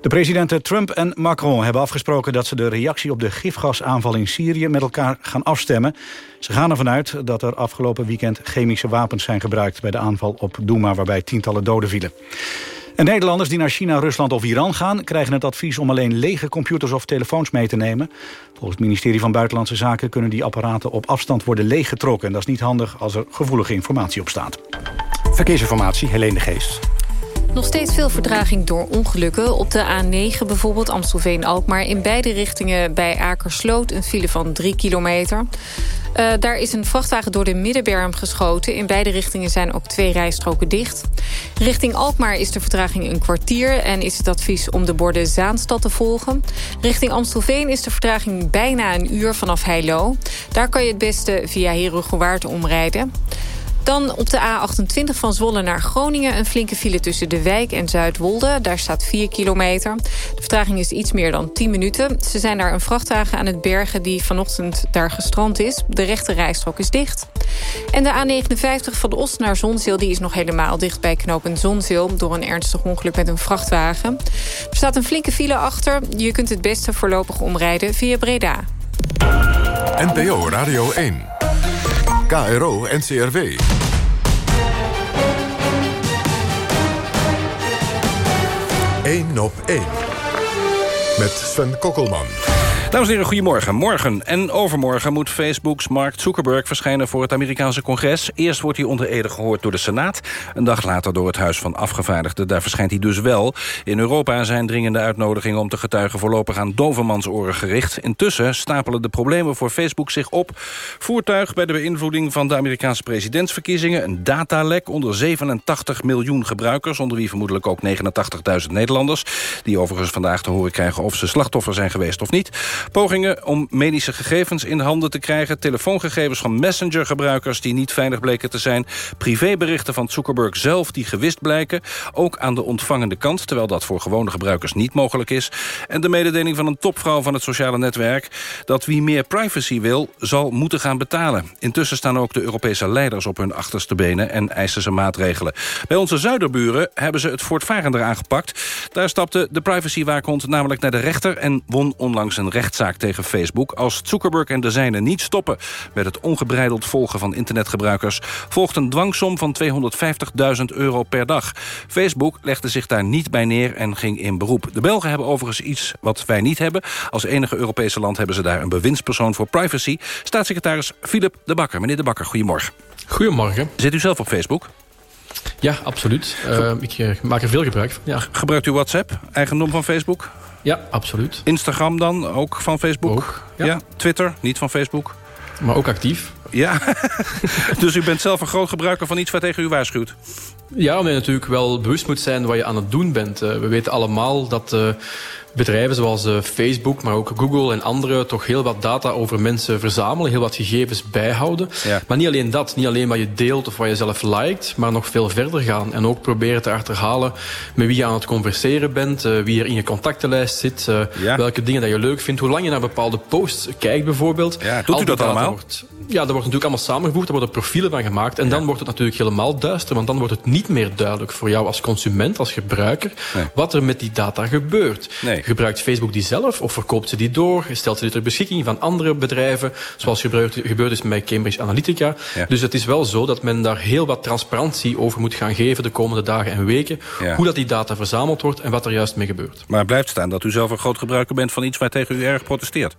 De presidenten Trump en Macron hebben afgesproken dat ze de reactie op de gifgasaanval in Syrië met elkaar gaan afstemmen. Ze gaan ervan uit dat er afgelopen weekend chemische wapens zijn gebruikt bij de aanval op Douma waarbij tientallen doden vielen. En Nederlanders die naar China, Rusland of Iran gaan... krijgen het advies om alleen lege computers of telefoons mee te nemen. Volgens het ministerie van Buitenlandse Zaken... kunnen die apparaten op afstand worden leeggetrokken. En dat is niet handig als er gevoelige informatie op staat. Verkeersinformatie, Helene de Geest. Nog steeds veel verdraging door ongelukken. Op de A9 bijvoorbeeld Amstelveen-Alkmaar. In beide richtingen bij Akersloot een file van 3 kilometer. Uh, daar is een vrachtwagen door de middenberm geschoten. In beide richtingen zijn ook twee rijstroken dicht. Richting Alkmaar is de vertraging een kwartier... en is het advies om de borden Zaanstad te volgen. Richting Amstelveen is de vertraging bijna een uur vanaf Heilo. Daar kan je het beste via Herugewaard omrijden. Dan op de A28 van Zwolle naar Groningen... een flinke file tussen De Wijk en Zuidwolde. Daar staat 4 kilometer. De vertraging is iets meer dan 10 minuten. Ze zijn daar een vrachtwagen aan het bergen... die vanochtend daar gestrand is. De rechte rijstrook is dicht. En de A59 van Oost naar Zonzeel... die is nog helemaal dicht bij knooppunt Zonzeel... door een ernstig ongeluk met een vrachtwagen. Er staat een flinke file achter. Je kunt het beste voorlopig omrijden via Breda. NPO Radio 1. KRO NCRW. Eén op één. Met Sven Kokkelman. Dames en heren, goedemorgen. Morgen en overmorgen moet Facebook's Mark Zuckerberg verschijnen voor het Amerikaanse congres. Eerst wordt hij onder ede gehoord door de Senaat. Een dag later door het Huis van Afgevaardigden. Daar verschijnt hij dus wel. In Europa zijn dringende uitnodigingen om te getuigen voorlopig aan dovermansoren gericht. Intussen stapelen de problemen voor Facebook zich op. Voertuig bij de beïnvloeding van de Amerikaanse presidentsverkiezingen. Een datalek onder 87 miljoen gebruikers. Onder wie vermoedelijk ook 89.000 Nederlanders. Die overigens vandaag te horen krijgen of ze slachtoffer zijn geweest of niet. Pogingen om medische gegevens in handen te krijgen. Telefoongegevens van messengergebruikers die niet veilig bleken te zijn. Privéberichten van Zuckerberg zelf die gewist blijken. Ook aan de ontvangende kant, terwijl dat voor gewone gebruikers niet mogelijk is. En de mededeling van een topvrouw van het sociale netwerk... dat wie meer privacy wil, zal moeten gaan betalen. Intussen staan ook de Europese leiders op hun achterste benen... en eisen ze maatregelen. Bij onze zuiderburen hebben ze het voortvarender aangepakt. Daar stapte de privacywaakhond namelijk naar de rechter... en won onlangs een recht rechtszaak tegen Facebook. Als Zuckerberg en de zijnen niet stoppen met het ongebreideld volgen van internetgebruikers... volgt een dwangsom van 250.000 euro per dag. Facebook legde zich daar niet bij neer en ging in beroep. De Belgen hebben overigens iets wat wij niet hebben. Als enige Europese land hebben ze daar een bewindspersoon voor privacy. Staatssecretaris Philip de Bakker. Meneer de Bakker, goedemorgen. Goedemorgen. Zit u zelf op Facebook? Ja, absoluut. Uh, ik maak er veel gebruik van. Ja. Gebruikt u WhatsApp, eigendom van Facebook? Ja, absoluut. Instagram dan, ook van Facebook? Ook, ja. Twitter, niet van Facebook? Maar ook actief. Ja, dus u bent zelf een groot gebruiker van iets wat tegen u waarschuwt? Ja, omdat je natuurlijk wel bewust moet zijn wat je aan het doen bent. Uh, we weten allemaal dat uh, bedrijven zoals uh, Facebook, maar ook Google en andere... toch heel wat data over mensen verzamelen, heel wat gegevens bijhouden. Ja. Maar niet alleen dat, niet alleen wat je deelt of wat je zelf liked... maar nog veel verder gaan en ook proberen te achterhalen... met wie je aan het converseren bent, uh, wie er in je contactenlijst zit... Ja. welke dingen dat je leuk vindt, hoe lang je naar bepaalde posts kijkt bijvoorbeeld. Ja, doet u dat allemaal? Wordt, ja, dat wordt natuurlijk allemaal samengevoegd, er worden profielen van gemaakt... en dan wordt het natuurlijk helemaal duister, want dan wordt het niet meer duidelijk voor jou als consument, als gebruiker... wat er met die data gebeurt. Gebruikt Facebook die zelf of verkoopt ze die door? Stelt ze die ter beschikking van andere bedrijven, zoals gebeurd, gebeurd is met Cambridge Analytica? Ja. Dus het is wel zo dat men daar heel wat transparantie over moet gaan geven de komende dagen en weken. Ja. Hoe dat die data verzameld wordt en wat er juist mee gebeurt. Maar het blijft staan dat u zelf een groot gebruiker bent... van iets waar tegen u erg protesteert.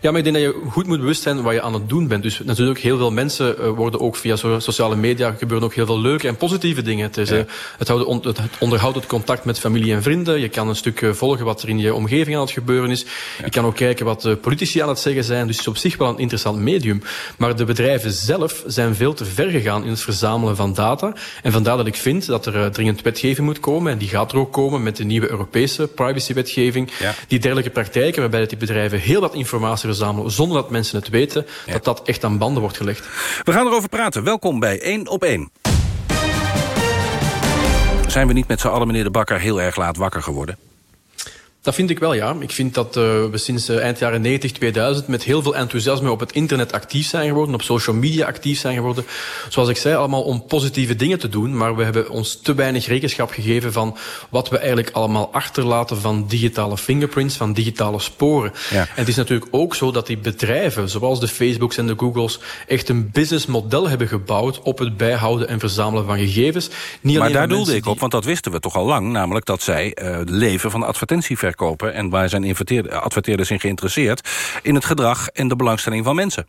Ja, maar ik denk dat je goed moet bewust zijn wat je aan het doen bent. Dus natuurlijk, heel veel mensen uh, worden ook via so sociale media... gebeuren ook heel veel leuke en positieve dingen. Het, is, ja. uh, het, houdt, het, onderhoudt het contact met familie en vrienden. Je kan een stuk uh, volgen wat er in je omgeving aan het gebeuren is. Ja. Je kan ook kijken wat de politici aan het zeggen zijn. Dus het is op zich wel een interessant medium. Maar de bedrijven zelf zijn veel te ver gegaan... in het verzamelen van data. En vandaar dat ik vind dat er dringend wetgeving moet komen. En die gaat er ook komen met de nieuwe Europese privacywetgeving. Ja. Die dergelijke praktijken, waarbij die bedrijven heel wat informatie verzamelen zonder dat mensen het weten, ja. dat dat echt aan banden wordt gelegd. We gaan erover praten. Welkom bij 1 op 1. Zijn we niet met z'n allen, meneer de Bakker, heel erg laat wakker geworden? Dat vind ik wel, ja. Ik vind dat uh, we sinds uh, eind jaren 90, 2000... met heel veel enthousiasme op het internet actief zijn geworden... op social media actief zijn geworden. Zoals ik zei, allemaal om positieve dingen te doen... maar we hebben ons te weinig rekenschap gegeven van... wat we eigenlijk allemaal achterlaten van digitale fingerprints... van digitale sporen. Ja. En het is natuurlijk ook zo dat die bedrijven... zoals de Facebooks en de Googles... echt een businessmodel hebben gebouwd... op het bijhouden en verzamelen van gegevens. Niet maar daar doelde ik op, want dat wisten we toch al lang... namelijk dat zij uh, leven van advertentieverkoop en waar zijn adverteerders in geïnteresseerd... in het gedrag en de belangstelling van mensen.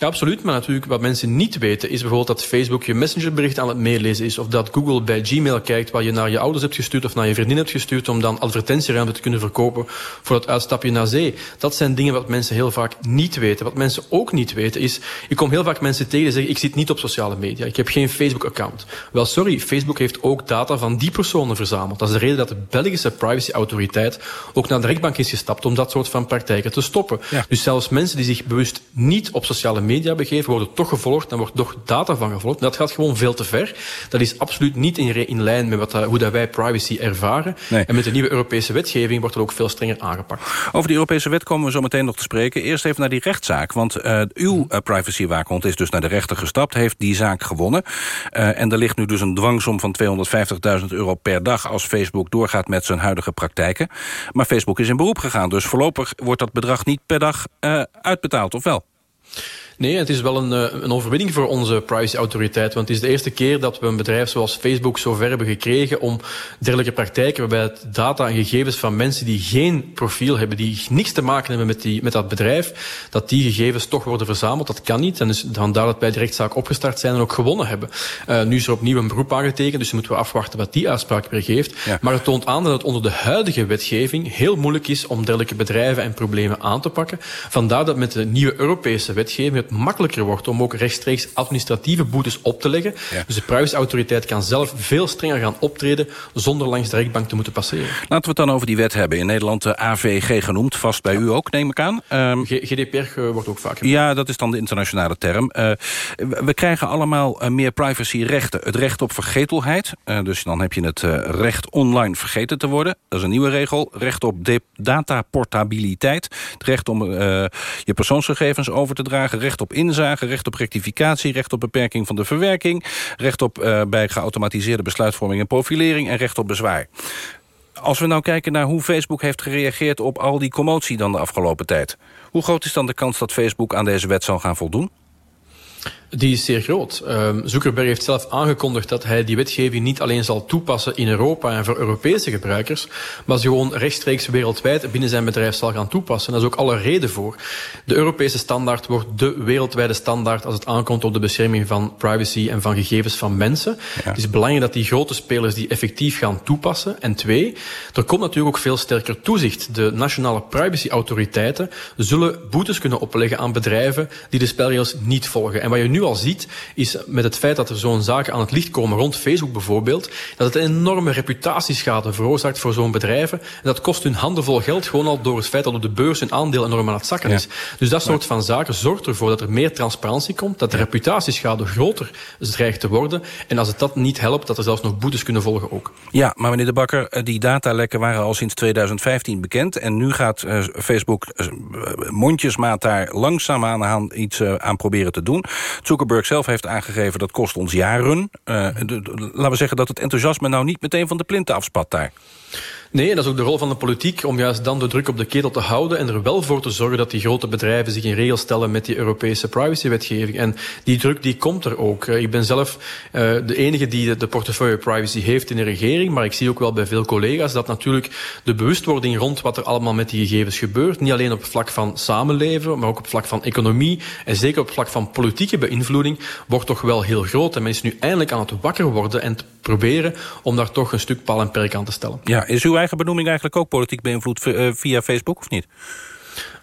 Ja, absoluut. Maar natuurlijk, wat mensen niet weten... is bijvoorbeeld dat Facebook je messengerbericht aan het meelezen is... of dat Google bij Gmail kijkt wat je naar je ouders hebt gestuurd... of naar je vriendin hebt gestuurd... om dan advertentieruimte te kunnen verkopen voor het uitstapje naar zee. Dat zijn dingen wat mensen heel vaak niet weten. Wat mensen ook niet weten is... Ik kom heel vaak mensen tegen die zeggen... ik zit niet op sociale media, ik heb geen Facebook-account. Wel, sorry, Facebook heeft ook data van die personen verzameld. Dat is de reden dat de Belgische privacyautoriteit... ook naar de rechtbank is gestapt om dat soort van praktijken te stoppen. Ja. Dus zelfs mensen die zich bewust niet op sociale media begeven, worden toch gevolgd. Dan wordt toch data van gevolgd. Dat gaat gewoon veel te ver. Dat is absoluut niet in, in lijn met wat, hoe dat wij privacy ervaren. Nee. En met de nieuwe Europese wetgeving wordt er ook veel strenger aangepakt. Over die Europese wet komen we zo meteen nog te spreken. Eerst even naar die rechtszaak. Want uh, uw uh, privacywaakhond is dus naar de rechter gestapt. Heeft die zaak gewonnen. Uh, en er ligt nu dus een dwangsom van 250.000 euro per dag... als Facebook doorgaat met zijn huidige praktijken. Maar Facebook is in beroep gegaan. Dus voorlopig wordt dat bedrag niet per dag uitbetaald, of wel? Nee, het is wel een, een overwinning voor onze privacyautoriteit. Want het is de eerste keer dat we een bedrijf zoals Facebook zover hebben gekregen om dergelijke praktijken, waarbij het data en gegevens van mensen die geen profiel hebben, die niks te maken hebben met, die, met dat bedrijf, dat die gegevens toch worden verzameld. Dat kan niet. En dus vandaar dat wij de rechtszaak opgestart zijn en ook gewonnen hebben. Uh, nu is er opnieuw een beroep aangetekend, dus moeten we afwachten wat die uitspraak weer geeft. Ja. Maar het toont aan dat het onder de huidige wetgeving heel moeilijk is om dergelijke bedrijven en problemen aan te pakken. Vandaar dat met de nieuwe Europese wetgeving makkelijker wordt om ook rechtstreeks administratieve boetes op te leggen. Ja. Dus de privacyautoriteit kan zelf veel strenger gaan optreden zonder langs de rechtbank te moeten passeren. Laten we het dan over die wet hebben. In Nederland de AVG genoemd, vast bij u ook, neem ik aan. Um, GDPR wordt ook vaak gebruikt. Ja, dat is dan de internationale term. Uh, we krijgen allemaal meer privacyrechten. Het recht op vergetelheid. Uh, dus dan heb je het recht online vergeten te worden. Dat is een nieuwe regel. Recht op dataportabiliteit. Het recht om je persoonsgegevens over te dragen. Recht op inzage, recht op rectificatie, recht op beperking van de verwerking... recht op uh, bij geautomatiseerde besluitvorming en profilering... en recht op bezwaar. Als we nou kijken naar hoe Facebook heeft gereageerd... op al die commotie dan de afgelopen tijd... hoe groot is dan de kans dat Facebook aan deze wet zal gaan voldoen? Die is zeer groot. Um, Zuckerberg heeft zelf aangekondigd dat hij die wetgeving niet alleen zal toepassen in Europa en voor Europese gebruikers, maar ze gewoon rechtstreeks wereldwijd binnen zijn bedrijf zal gaan toepassen. Daar is ook alle reden voor. De Europese standaard wordt de wereldwijde standaard als het aankomt op de bescherming van privacy en van gegevens van mensen. Ja. Het is belangrijk dat die grote spelers die effectief gaan toepassen. En twee, er komt natuurlijk ook veel sterker toezicht. De nationale privacyautoriteiten zullen boetes kunnen opleggen aan bedrijven die de spelregels niet volgen. En wat je nu nu al ziet, is met het feit dat er zo'n zaken aan het licht komen rond Facebook bijvoorbeeld, dat het een enorme reputatieschade veroorzaakt voor zo'n bedrijven. En dat kost hun handenvol geld gewoon al door het feit dat op de beurs hun aandeel enorm aan het zakken is. Dus dat soort van zaken zorgt ervoor dat er meer transparantie komt, dat de reputatieschade groter dreigt te worden. En als het dat niet helpt, dat er zelfs nog boetes kunnen volgen ook. Ja, maar meneer De Bakker, eh, die datalekken waren al sinds 2015 bekend. En nu gaat uh, Facebook uh, mondjesmaat daar langzaamaan aan iets uh, aan proberen te doen. Zuckerberg zelf heeft aangegeven dat kost ons jaren. laten we zeggen dat het enthousiasme nou niet meteen van de plinten afspat daar. Nee, en dat is ook de rol van de politiek om juist dan de druk op de ketel te houden en er wel voor te zorgen dat die grote bedrijven zich in regel stellen met die Europese privacywetgeving. En die druk die komt er ook. Eh, ik ben zelf uh, de enige die de, de, portefeuille privacy heeft in de regering, maar ik zie ook wel bij veel collega's dat natuurlijk de bewustwording rond wat er allemaal met die gegevens gebeurt, niet alleen op het vlak van samenleven, maar ook op het vlak van economie en zeker op het vlak van politieke beïnvloeding, wordt toch wel heel groot. En men is nu eindelijk aan het wakker worden en te proberen om daar toch een stuk paal en perk aan te stellen. Ja, is uw eigen benoeming eigenlijk ook politiek beïnvloed uh, via Facebook of niet?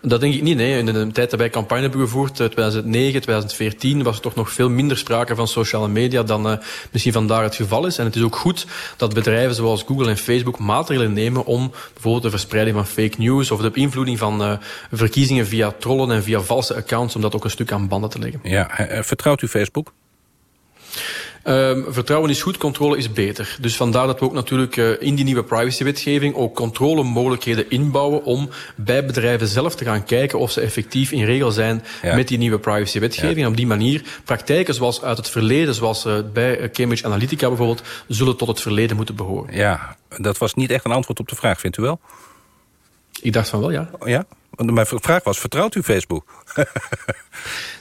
Dat denk ik niet. Nee. In de tijd dat wij campagne hebben gevoerd, 2009, 2014, was er toch nog veel minder sprake van sociale media dan uh, misschien vandaag het geval is. En het is ook goed dat bedrijven zoals Google en Facebook maatregelen nemen om bijvoorbeeld de verspreiding van fake news of de beïnvloeding van uh, verkiezingen via trollen en via valse accounts, om dat ook een stuk aan banden te leggen. Ja, vertrouwt u Facebook? Um, vertrouwen is goed, controle is beter. Dus vandaar dat we ook natuurlijk uh, in die nieuwe privacywetgeving ook controlemogelijkheden inbouwen om bij bedrijven zelf te gaan kijken of ze effectief in regel zijn ja. met die nieuwe privacywetgeving. Ja. En op die manier praktijken zoals uit het verleden, zoals uh, bij Cambridge Analytica bijvoorbeeld, zullen tot het verleden moeten behoren. Ja, dat was niet echt een antwoord op de vraag, vindt u wel? Ik dacht van wel, ja. Ja? Want mijn vraag was, vertrouwt u Facebook?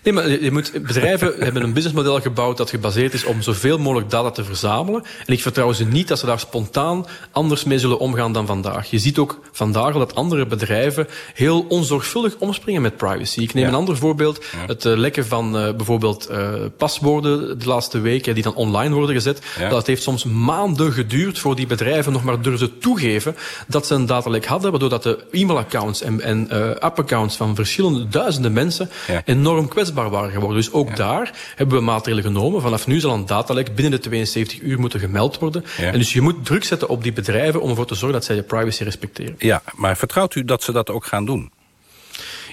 nee, maar je moet, bedrijven hebben een businessmodel gebouwd... dat gebaseerd is om zoveel mogelijk data te verzamelen. En ik vertrouw ze niet dat ze daar spontaan anders mee zullen omgaan dan vandaag. Je ziet ook vandaag dat andere bedrijven... heel onzorgvuldig omspringen met privacy. Ik neem ja. een ander voorbeeld. Ja. Het uh, lekken van uh, bijvoorbeeld uh, paswoorden de laatste weken... die dan online worden gezet. Ja. Dat heeft soms maanden geduurd voor die bedrijven nog maar durven toegeven... dat ze een datalek hadden, waardoor dat de e-mailaccounts en, en appaccounts van verschillende duizenden mensen ja. enorm kwetsbaar waren geworden. Dus ook ja. daar hebben we maatregelen genomen. Vanaf nu zal een datalek binnen de 72 uur moeten gemeld worden. Ja. En dus je moet druk zetten op die bedrijven om ervoor te zorgen dat zij je privacy respecteren. Ja, maar vertrouwt u dat ze dat ook gaan doen?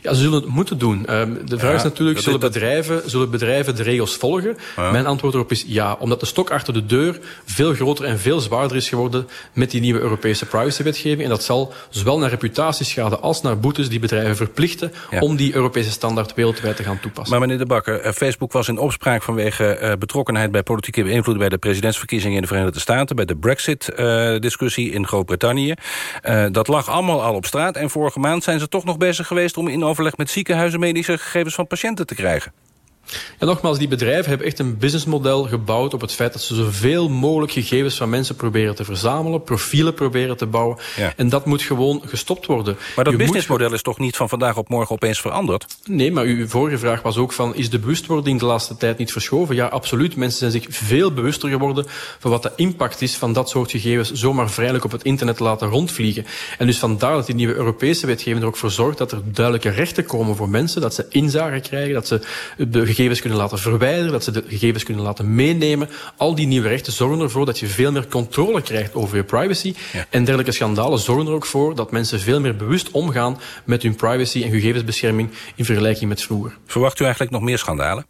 Ja, ze zullen het moeten doen. Um, de vraag ja, is natuurlijk, zullen bedrijven, zullen bedrijven de regels volgen? Ja. Mijn antwoord erop is ja. Omdat de stok achter de deur veel groter en veel zwaarder is geworden met die nieuwe Europese privacywetgeving. En dat zal zowel naar reputatieschade als naar boetes die bedrijven verplichten ja. om die Europese standaard wereldwijd te gaan toepassen. Maar meneer De Bakker, Facebook was in opspraak vanwege uh, betrokkenheid bij politieke beïnvloed bij de presidentsverkiezingen in de Verenigde Staten, bij de Brexit-discussie uh, in Groot-Brittannië. Dat lag allemaal al op straat en vorige maand zijn ze toch nog bezig geweest om in overleg met ziekenhuizen medische gegevens van patiënten te krijgen. En nogmaals, die bedrijven hebben echt een businessmodel gebouwd op het feit dat ze zoveel mogelijk gegevens van mensen proberen te verzamelen, profielen proberen te bouwen. Ja. En dat moet gewoon gestopt worden. Maar dat businessmodel moet... is toch niet van vandaag op morgen opeens veranderd? Nee, maar uw vorige vraag was ook van, is de bewustwording de laatste tijd niet verschoven? Ja, absoluut. Mensen zijn zich veel bewuster geworden van wat de impact is van dat soort gegevens zomaar vrijelijk op het internet laten rondvliegen. En dus vandaar dat die nieuwe Europese wetgeving er ook voor zorgt dat er duidelijke rechten komen voor mensen, dat ze inzage krijgen, dat ze de gegevens kunnen laten verwijderen, dat ze de gegevens kunnen laten meenemen. Al die nieuwe rechten zorgen ervoor dat je veel meer controle krijgt over je privacy. Ja. En dergelijke schandalen zorgen er ook voor dat mensen veel meer bewust omgaan met hun privacy en gegevensbescherming in vergelijking met vroeger. Verwacht u eigenlijk nog meer schandalen?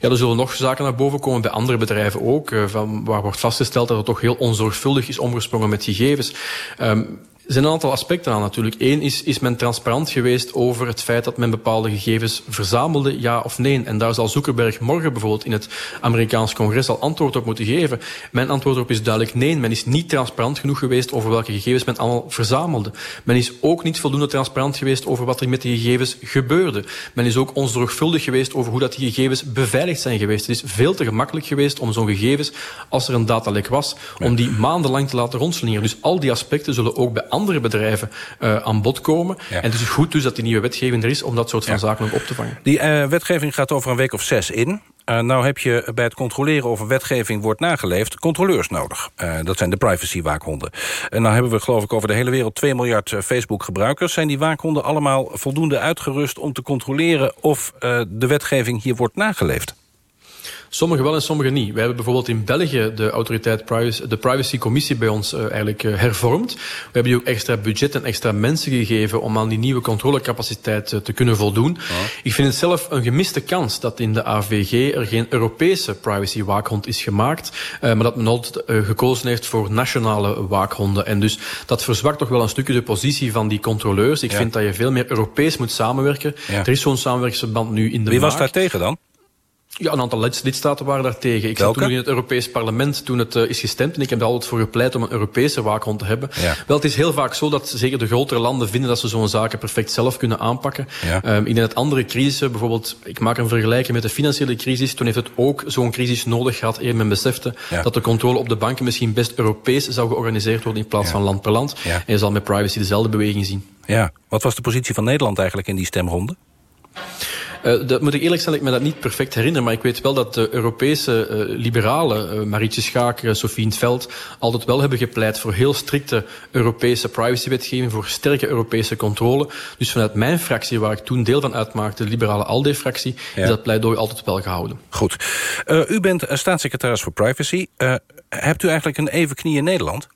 Ja, er zullen nog zaken naar boven komen bij andere bedrijven ook, uh, van, waar wordt vastgesteld dat er toch heel onzorgvuldig is omgesprongen met gegevens. Um, zijn een aantal aspecten aan natuurlijk. Eén is, is men transparant geweest over het feit dat men bepaalde gegevens verzamelde, ja of nee. En daar zal Zuckerberg morgen bijvoorbeeld in het Amerikaans congres al antwoord op moeten geven. Mijn antwoord op is duidelijk nee. Men is niet transparant genoeg geweest over welke gegevens men allemaal verzamelde. Men is ook niet voldoende transparant geweest over wat er met die gegevens gebeurde. Men is ook onzorgvuldig geweest over hoe dat die gegevens beveiligd zijn geweest. Het is veel te gemakkelijk geweest om zo'n gegevens, als er een datalek was, om die maandenlang te laten rondslingeren. Dus al die aspecten zullen ook bij bedrijven uh, aan bod komen. Ja. En het is goed dus dat die nieuwe wetgeving er is om dat soort van ja. zaken ook op te vangen. Die uh, wetgeving gaat over een week of zes in. Uh, nou heb je bij het controleren of een wetgeving wordt nageleefd... controleurs nodig. Dat zijn de privacy-waakhonden. En nou hebben we geloof ik over de hele wereld 2 miljard Facebook-gebruikers. Zijn die waakhonden allemaal voldoende uitgerust om te controleren... of de wetgeving hier wordt nageleefd? Sommige wel en sommige niet. Wij hebben bijvoorbeeld in België de autoriteit privacy, de privacycommissie bij ons uh, eigenlijk uh, hervormd. We hebben die ook extra budget en extra mensen gegeven om aan die nieuwe controlecapaciteit uh, te kunnen voldoen. Ja. Ik vind het zelf een gemiste kans dat in de AVG er geen Europese privacy-waakhond is gemaakt, maar dat men altijd gekozen heeft voor nationale waakhonden. En dus dat verzwakt toch wel een stukje de positie van die controleurs. Ik ja. vind dat je veel meer Europees moet samenwerken. Ja. Er is zo'n samenwerkingsverband nu in de Wie markt. was daar tegen dan? Ja, een aantal lidstaten waren daar tegen. Ik zat toen in het Europees Parlement toen het uh, is gestemd. En ik heb er altijd voor gepleit om een Europese waakhond te hebben. Ja. Wel, het is heel vaak zo dat zeker de grotere landen vinden dat ze zo'n zaken perfect zelf kunnen aanpakken. Ja. Um, denk dat andere crisissen, bijvoorbeeld, ik maak een vergelijking met de financiële crisis. Toen heeft het ook zo'n crisis nodig gehad, eer men besefte ja. dat de controle op de banken misschien best Europees zou georganiseerd worden in plaats van land per land. En je zal met privacy dezelfde beweging zien. Ja, wat was de positie van Nederland eigenlijk in die stemronde? Uh, dat moet ik eerlijk zijn, ik me dat niet perfect herinner. Maar ik weet wel dat de Europese uh, liberalen, uh, Marietje Schaak, uh, Sofie in het Veld, altijd wel hebben gepleit voor heel strikte Europese privacywetgeving, voor sterke Europese controle. Dus vanuit mijn fractie, waar ik toen deel van uitmaakte, de liberale ALDE-fractie, ja. is dat pleidooi altijd wel gehouden. Goed. u bent staatssecretaris voor privacy. hebt u eigenlijk een even knie in Nederland?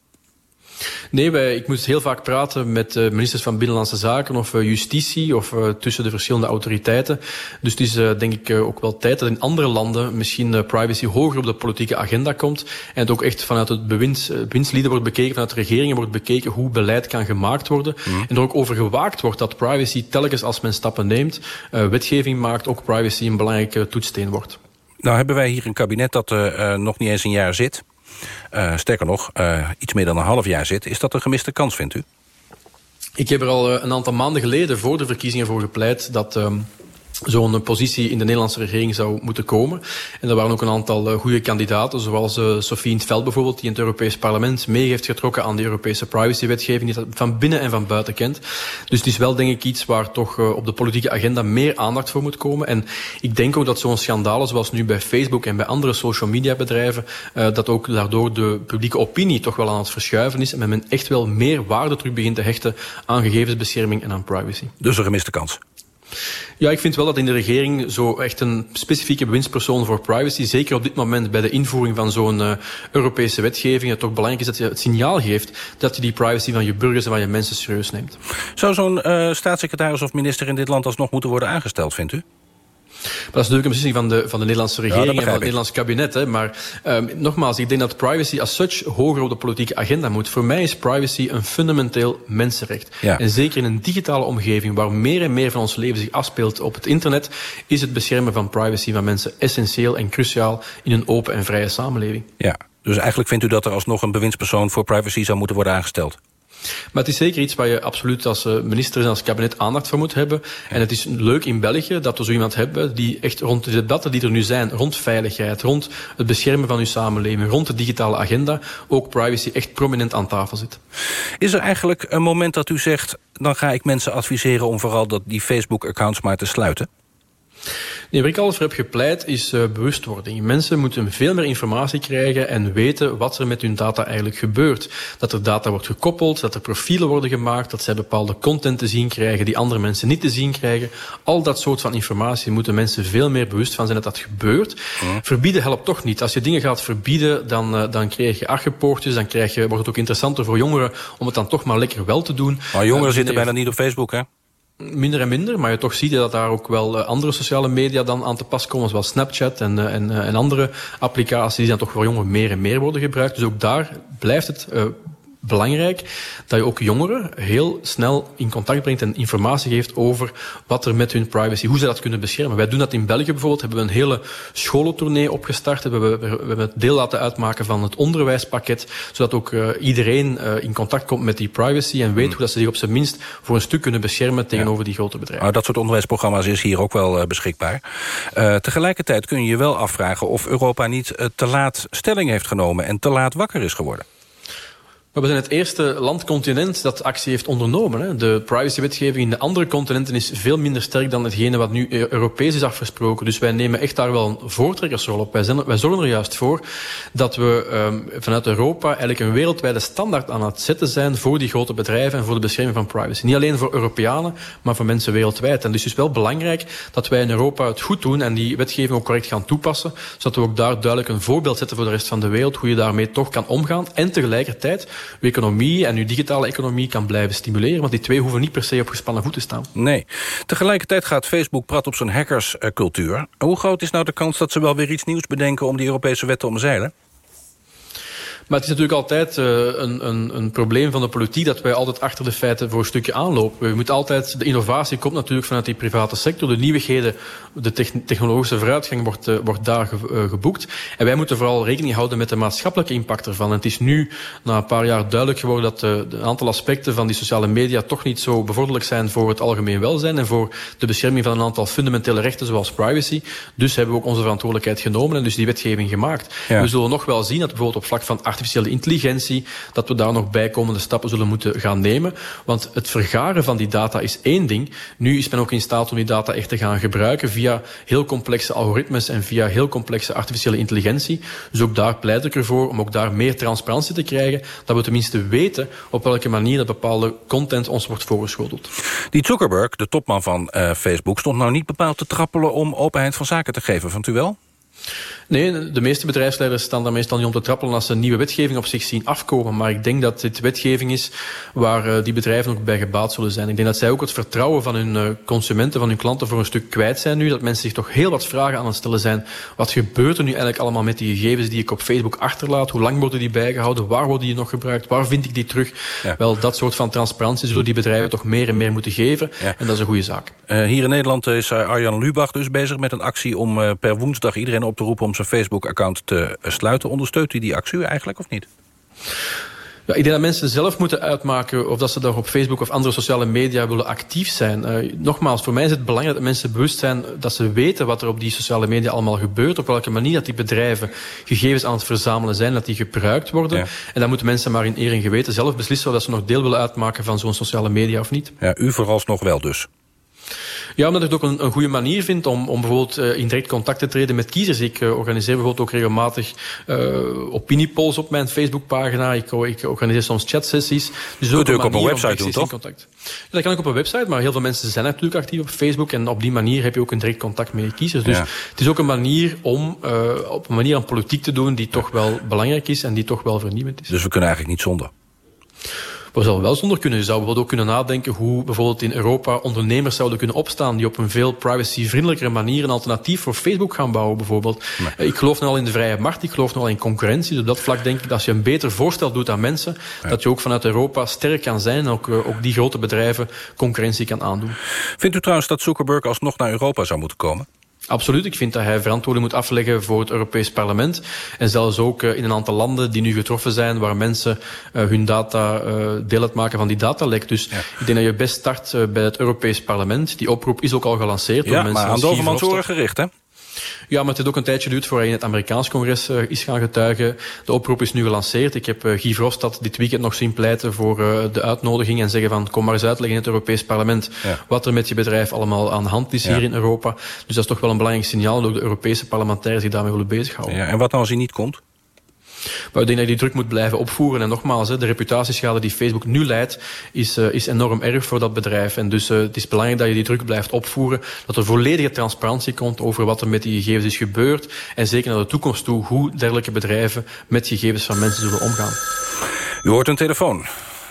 Nee, wij, ik moet heel vaak praten met uh, ministers van Binnenlandse Zaken of uh, justitie of uh, tussen de verschillende autoriteiten. Dus het is denk ik ook wel tijd dat in andere landen misschien privacy hoger op de politieke agenda komt. En het ook echt vanuit het bewinds, bewindslieden wordt bekeken, vanuit de regeringen wordt bekeken hoe beleid kan gemaakt worden. Mm. En er ook over gewaakt wordt dat privacy telkens als men stappen neemt, wetgeving maakt, ook privacy een belangrijke toetssteen wordt. Nou hebben wij hier een kabinet dat nog niet eens een jaar zit. Uh, sterker nog, uh, iets meer dan een half jaar zit. Is dat een gemiste kans, vindt u? Ik heb er al uh, een aantal maanden geleden voor de verkiezingen voor gepleit... dat um, zo'n positie in de Nederlandse regering zou moeten komen. En er waren ook een aantal uh, goede kandidaten, zoals Sofie in het Veld bijvoorbeeld, die in het Europees Parlement mee heeft getrokken aan de Europese privacywetgeving, die dat van binnen en van buiten kent. Dus het is wel denk ik iets waar toch uh, op de politieke agenda meer aandacht voor moet komen. En ik denk ook dat zo'n schandalen zoals nu bij Facebook en bij andere social media bedrijven, dat ook daardoor de publieke opinie toch wel aan het verschuiven is en men echt wel meer waarde terug begint te hechten aan gegevensbescherming en aan privacy. Dus een gemiste kans. Ja, ik vind wel dat in de regering zo echt een specifieke bewindspersoon voor privacy, zeker op dit moment bij de invoering van zo'n uh, Europese wetgeving, het toch belangrijk is dat je het signaal geeft dat je die privacy van je burgers en van je mensen serieus neemt. Zou zo'n uh, staatssecretaris of minister in dit land alsnog moeten worden aangesteld, vindt u? Maar dat is natuurlijk een beslissing van de, van de Nederlandse regering ja, en van het Nederlands kabinet. Hè. Maar um, nogmaals, ik denk dat privacy as such hoger op de politieke agenda moet. Voor mij is privacy een fundamenteel mensenrecht. Ja. En zeker in een digitale omgeving waar meer en meer van ons leven zich afspeelt op het internet, is het beschermen van privacy van mensen essentieel en cruciaal in een open en vrije samenleving. Ja, dus eigenlijk vindt u dat er alsnog een bewindspersoon voor privacy zou moeten worden aangesteld? Maar het is zeker iets waar je absoluut als minister en als kabinet aandacht voor moet hebben. En het is leuk in België dat we zo iemand hebben die echt rond de debatten die er nu zijn, rond veiligheid, rond het beschermen van uw samenleving, rond de digitale agenda, ook privacy echt prominent aan tafel zit. Is er eigenlijk een moment dat u zegt, dan ga ik mensen adviseren om vooral dat die Facebook-accounts maar te sluiten? Nee, waar ik altijd voor heb gepleit is uh, bewustwording. Mensen moeten veel meer informatie krijgen en weten wat er met hun data eigenlijk gebeurt. Dat er data wordt gekoppeld, dat er profielen worden gemaakt, dat zij bepaalde content te zien krijgen die andere mensen niet te zien krijgen. Al dat soort van informatie moeten mensen veel meer bewust van zijn dat dat gebeurt. Ja. Verbieden helpt toch niet. Als je dingen gaat verbieden, dan, uh, dan krijg je afgepoortjes, dan krijg je, wordt het ook interessanter voor jongeren om het dan toch maar lekker wel te doen. Maar jongeren uh, zitten bijna niet op Facebook, hè? Minder en minder, maar je toch ziet dat daar ook wel andere sociale media dan aan te pas komen, zoals Snapchat en, en, en andere applicaties die dan toch voor jongeren meer en meer worden gebruikt. Dus ook daar blijft het belangrijk dat je ook jongeren heel snel in contact brengt en informatie geeft over wat er met hun privacy, hoe ze dat kunnen beschermen. Wij doen dat in België bijvoorbeeld, hebben we een hele scholentournee opgestart, hebben we, we hebben het deel laten uitmaken van het onderwijspakket, zodat ook uh, iedereen uh, in contact komt met die privacy en weet hmm. hoe dat ze zich op zijn minst voor een stuk kunnen beschermen tegenover ja. die grote bedrijven. Nou, dat soort onderwijsprogramma's is hier ook wel uh, beschikbaar. Tegelijkertijd kun je je wel afvragen of Europa niet te laat stelling heeft genomen en te laat wakker is geworden. We zijn het eerste landcontinent dat actie heeft ondernomen. Hè. De privacywetgeving in de andere continenten is veel minder sterk dan hetgene wat nu Europees is afgesproken. Dus wij nemen echt daar wel een voortrekkersrol op. Wij, zijn, wij zorgen er juist voor dat we um, vanuit Europa eigenlijk een wereldwijde standaard aan het zetten zijn voor die grote bedrijven en voor de bescherming van privacy. Niet alleen voor Europeanen, maar voor mensen wereldwijd. En dus het is wel belangrijk dat wij in Europa het goed doen en die wetgeving ook correct gaan toepassen, zodat we ook daar duidelijk een voorbeeld zetten voor de rest van de wereld, hoe je daarmee toch kan omgaan en tegelijkertijd economie en uw digitale economie kan blijven stimuleren. Want die twee hoeven niet per se op gespannen voet te staan. Nee. Tegelijkertijd gaat Facebook prat op zijn hackerscultuur. Hoe groot is nou de kans dat ze wel weer iets nieuws bedenken... om die Europese wet te omzeilen? Maar het is natuurlijk altijd uh, een, een, een, probleem van de politiek... dat wij altijd achter de feiten voor een stukje aanlopen. We moeten altijd, de innovatie komt natuurlijk vanuit die private sector. De nieuwigheden, de technologische vooruitgang wordt, uh, wordt daar ge, uh, geboekt. En wij moeten vooral rekening houden met de maatschappelijke impact ervan. En het is nu, na een paar jaar, duidelijk geworden... dat een aantal aspecten van die sociale media... toch niet zo bevorderlijk zijn voor het algemeen welzijn... en voor de bescherming van een aantal fundamentele rechten, zoals privacy. Dus hebben we ook onze verantwoordelijkheid genomen... en dus die wetgeving gemaakt. Ja. We zullen nog wel zien dat bijvoorbeeld op vlak van artificiële intelligentie, dat we daar nog bijkomende stappen zullen moeten gaan nemen. Want het vergaren van die data is één ding. Nu is men ook in staat om die data echt te gaan gebruiken via heel complexe algoritmes en via heel complexe artificiële intelligentie. Dus ook daar pleit ik ervoor om ook daar meer transparantie te krijgen, dat we tenminste weten op welke manier dat bepaalde content ons wordt voorgeschoteld. Die Zuckerberg, de topman van uh, Facebook, stond nou niet bepaald te trappelen om openheid van zaken te geven, vindt u wel? Nee, de meeste bedrijfsleiders staan daar meestal niet om te trappelen als ze een nieuwe wetgeving op zich zien afkomen. Maar ik denk dat dit wetgeving is waar uh, die bedrijven ook bij gebaat zullen zijn. Ik denk dat zij ook het vertrouwen van hun uh, consumenten, van hun klanten voor een stuk kwijt zijn nu. Dat mensen zich toch heel wat vragen aan het stellen zijn. Wat gebeurt er nu eigenlijk allemaal met die gegevens die ik op Facebook achterlaat? Hoe lang worden die bijgehouden? Waar worden die nog gebruikt? Waar vind ik die terug? Ja. Wel, dat soort van transparantie zullen die bedrijven toch meer en meer moeten geven. Ja. En dat is een goede zaak. Uh, hier in Nederland is Arjan Lubach dus bezig met een actie om per woensdag iedereen op te roepen om zijn Facebook-account te sluiten. Ondersteunt u die actie eigenlijk of niet? Ja, ik denk dat mensen zelf moeten uitmaken of dat ze daar op Facebook of andere sociale media willen actief zijn. Uh, nogmaals, voor mij is het belangrijk dat mensen bewust zijn dat ze weten wat er op die sociale media allemaal gebeurt. Op welke manier dat die bedrijven gegevens aan het verzamelen zijn, dat die gebruikt worden. Ja. En dan moeten mensen maar in eer en geweten zelf beslissen of dat ze nog deel willen uitmaken van zo'n sociale media of niet. Ja, u vooralsnog wel dus. Ja, omdat ik het ook een, een goede manier vind om, om bijvoorbeeld uh, in direct contact te treden met kiezers. Ik uh, organiseer bijvoorbeeld ook regelmatig uh, opiniepolls op mijn Facebookpagina. Ik, ik organiseer soms chatsessies. Dus Kunt u ook op een website doen, toch? Contact. Ja, dat kan ik op een website, maar heel veel mensen zijn natuurlijk actief op Facebook. En op die manier heb je ook een direct contact met je kiezers. Dus ja. het is ook een manier om op een manier aan politiek te doen die toch wel belangrijk is en die toch wel vernieuwend is. Dus we kunnen eigenlijk niet zonder? We zouden wel zonder kunnen. Je zou bijvoorbeeld ook kunnen nadenken hoe bijvoorbeeld in Europa ondernemers zouden kunnen opstaan die op een veel privacyvriendelijkere manier een alternatief voor Facebook gaan bouwen bijvoorbeeld. Nee. Ik geloof nu al in de vrije markt, ik geloof nu al in concurrentie. Dus op dat vlak denk ik dat als je een beter voorstel doet aan mensen, ja. dat je ook vanuit Europa sterk kan zijn en ook, ook die grote bedrijven concurrentie kan aandoen. Vindt u trouwens dat Zuckerberg alsnog naar Europa zou moeten komen? Absoluut. Ik vind dat hij verantwoording moet afleggen voor het Europees Parlement. En zelfs ook uh, in een aantal landen die nu getroffen zijn... waar mensen uh, hun data uh, deel uitmaken van die datalek. Dus ja. ik denk dat je best start bij het Europees Parlement. Die oproep is ook al gelanceerd. Ja, door mensen maar aan Dovermans oren gericht, hè? Ja, maar het heeft ook een tijdje geduurd voor hij in het Amerikaans congres uh, is gaan getuigen. De oproep is nu gelanceerd. Ik heb uh, Guy Verhofstadt dit weekend nog zien pleiten voor uh, de uitnodiging en zeggen van kom maar eens uitleggen in het Europees Parlement ja. wat er met je bedrijf allemaal aan de hand is ja. hier in Europa. Dus dat is toch wel een belangrijk signaal dat ook de Europese parlementariërs die daarmee willen bezighouden. Ja, en wat nou als hij niet komt? Maar ik denk dat je die druk moet blijven opvoeren. En nogmaals, de reputatieschade die Facebook nu leidt, is, uh, is enorm erg voor dat bedrijf. En dus uh, het is belangrijk dat je die druk blijft opvoeren. Dat er volledige transparantie komt over wat er met die gegevens is gebeurd. En zeker naar de toekomst toe, hoe dergelijke bedrijven met gegevens van mensen zullen omgaan. U hoort een telefoon.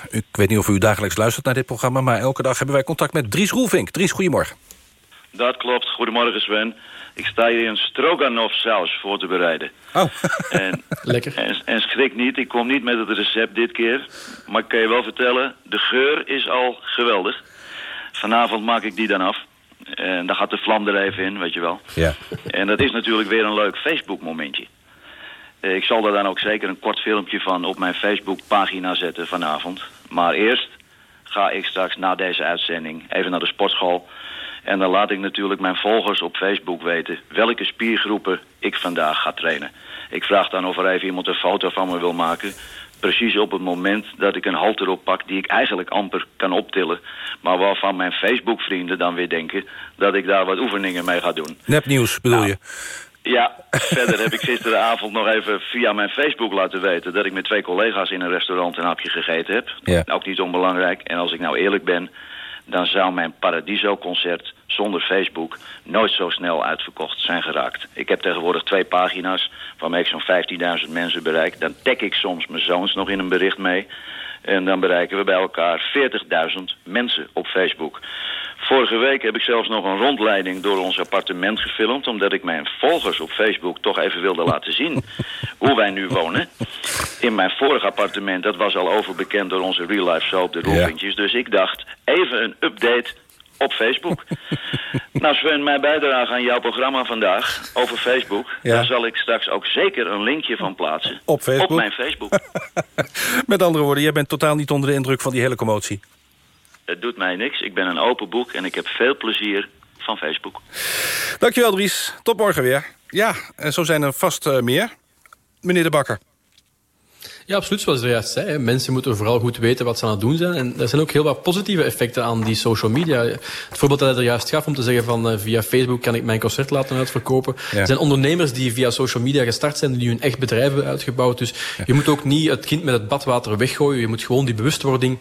Ik weet niet of u dagelijks luistert naar dit programma... maar elke dag hebben wij contact met Dries Roelvink. Dries, goedemorgen. Dat klopt. Goedemorgen, Sven. Ik sta hier een stroganoff saus voor te bereiden. Oh, en, lekker. En, en, schrik niet, ik kom niet met het recept dit keer. Maar ik kan je wel vertellen, de geur is al geweldig. Vanavond maak ik die dan af. En dan gaat de vlam er even in, weet je wel. Ja. En dat is natuurlijk weer een leuk Facebook-momentje. Ik zal daar dan ook zeker een kort filmpje van op mijn Facebook-pagina zetten vanavond. Maar eerst ga ik straks na deze uitzending even naar de sportschool... En dan laat ik natuurlijk mijn volgers op Facebook weten welke spiergroepen ik vandaag ga trainen. Ik vraag dan of er even iemand een foto van me wil maken. Precies op het moment dat ik een halter oppak die ik eigenlijk amper kan optillen. Maar waarvan mijn Facebook-vrienden dan weer denken dat ik daar wat oefeningen mee ga doen. Nepnieuws bedoel je? Ja, verder heb ik gisteravond nog even via mijn Facebook laten weten... dat ik met twee collega's in een restaurant een hapje gegeten heb. Ja. Ook niet onbelangrijk. En als ik nou eerlijk ben, dan zou mijn Paradiso-concert zonder Facebook... nooit zo snel uitverkocht zijn geraakt. Ik heb tegenwoordig twee pagina's waarmee ik zo'n 15.000 mensen bereik. Dan tag ik soms mijn zoons nog in een bericht mee... En dan bereiken we bij elkaar 40.000 mensen op Facebook. Vorige week heb ik zelfs nog een rondleiding door ons appartement gefilmd... omdat ik mijn volgers op Facebook toch even wilde laten zien hoe wij nu wonen. In mijn vorige appartement, dat was al overbekend door onze real life soap, de Roelvintjes. Dus ik dacht, even een update op Facebook. nou Sven, mijn bijdrage aan jouw programma vandaag over Facebook... Ja. daar zal ik straks ook zeker een linkje van plaatsen. Op Facebook? Op mijn Facebook. Met andere woorden, jij bent totaal niet onder de indruk van die hele commotie. Het doet mij niks. Ik ben een open boek en ik heb veel plezier van Facebook. Dankjewel, Dries. Tot morgen weer. Ja, en zo zijn er vast eh, meer. Meneer de Bakker. Ja, absoluut, zoals je juist zei. Mensen moeten vooral goed weten wat ze aan het doen zijn. En er zijn ook heel wat positieve effecten aan die social media. Het voorbeeld dat hij er juist gaf om te zeggen van eh, via Facebook kan ik mijn concert laten uitverkopen. Ja. Er zijn ondernemers die via social media gestart zijn, die hun echt bedrijf hebben uitgebouwd. Dus je moet ook niet het kind met het badwater weggooien. Je moet gewoon die bewustwording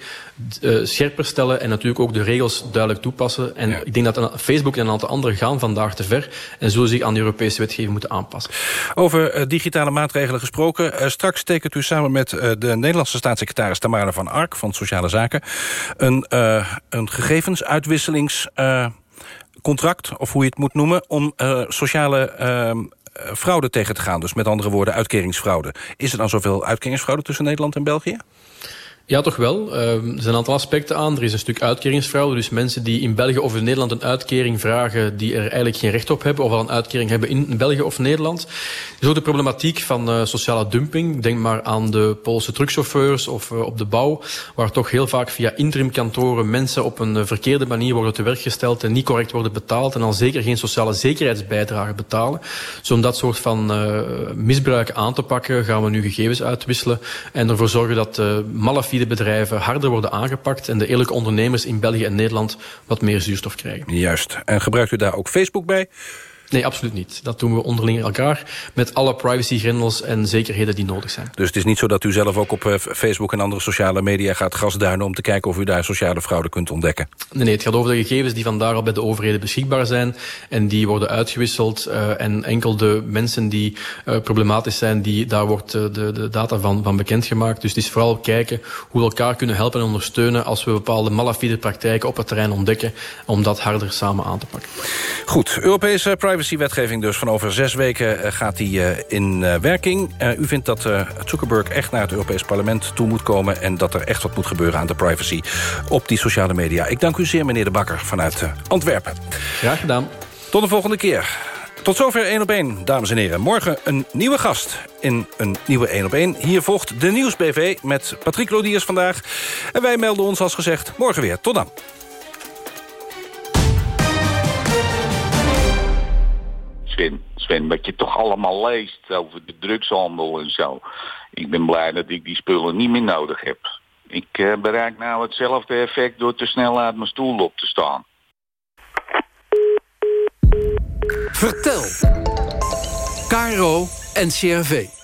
eh, scherper stellen en natuurlijk ook de regels duidelijk toepassen. En ik denk dat Facebook en een aantal anderen gaan vandaag te ver en zullen zich aan de Europese wetgeving moeten aanpassen. Over eh, digitale maatregelen gesproken. Eh, straks tekent u samen met de Nederlandse staatssecretaris Tamara van Ark... van Sociale Zaken, een, een gegevensutwisselingscontract... of hoe je het moet noemen, om sociale fraude tegen te gaan. Dus met andere woorden, uitkeringsfraude. Is er dan zoveel uitkeringsfraude tussen Nederland en België? Ja, toch wel. Ehm, er zijn een aantal aspecten aan. Er is een stuk uitkeringsfraude. Dus mensen die in België of in Nederland een uitkering vragen... die er eigenlijk geen recht op hebben... of al een uitkering hebben in België of Nederland. Er is ook de problematiek van eh, sociale dumping. Denk maar aan de Poolse truckchauffeurs of eh, op de bouw... waar toch heel vaak via interimkantoren... mensen op een eh, verkeerde manier worden te werk gesteld... en niet correct worden betaald... en al zeker geen sociale zekerheidsbijdrage betalen. Dus om dat soort van misbruik aan te pakken... gaan we nu gegevens uitwisselen... en ervoor zorgen dat uh, malafide bedrijven harder worden aangepakt... en de eerlijke ondernemers in België en Nederland wat meer zuurstof krijgen. Juist. En gebruikt u daar ook Facebook bij? Nee, absoluut niet. Dat doen we onderling elkaar met alle privacygrendels en zekerheden die nodig zijn. Dus het is niet zo dat u zelf ook op eh, Facebook en andere sociale media gaat gasduinen... om te kijken of u daar sociale fraude kunt ontdekken? Nee, nee, het gaat over de gegevens die vandaag al bij de overheden beschikbaar zijn. En die worden uitgewisseld. Uh, en enkel de mensen die uh, problematisch zijn, die, daar wordt uh, de, de data van, van bekendgemaakt. Dus het is vooral kijken hoe we elkaar kunnen helpen en ondersteunen... als we bepaalde malafide praktijken op het terrein ontdekken... om dat harder samen aan te pakken. Goed, Europese privacywetgeving dus. Van over zes weken gaat die in werking. u vindt dat Zuckerberg echt naar het Europees Parlement toe moet komen... en dat er echt wat moet gebeuren aan de privacy op die sociale media. Ik dank u zeer, meneer De Bakker, vanuit Antwerpen. Graag gedaan. Tot de volgende keer. Tot zover 1 op 1, dames en heren. Morgen een nieuwe gast in een nieuwe 1 op 1. Hier volgt de Nieuws-BV met Patrick Lodiers vandaag. En wij melden ons als gezegd morgen weer. Tot dan. Sven, Sven, wat je toch allemaal leest over de drugshandel en zo. Ik ben blij dat ik die spullen niet meer nodig heb. Ik uh, bereik nou hetzelfde effect door te snel uit mijn stoel op te staan. Vertel. Caro en CRV.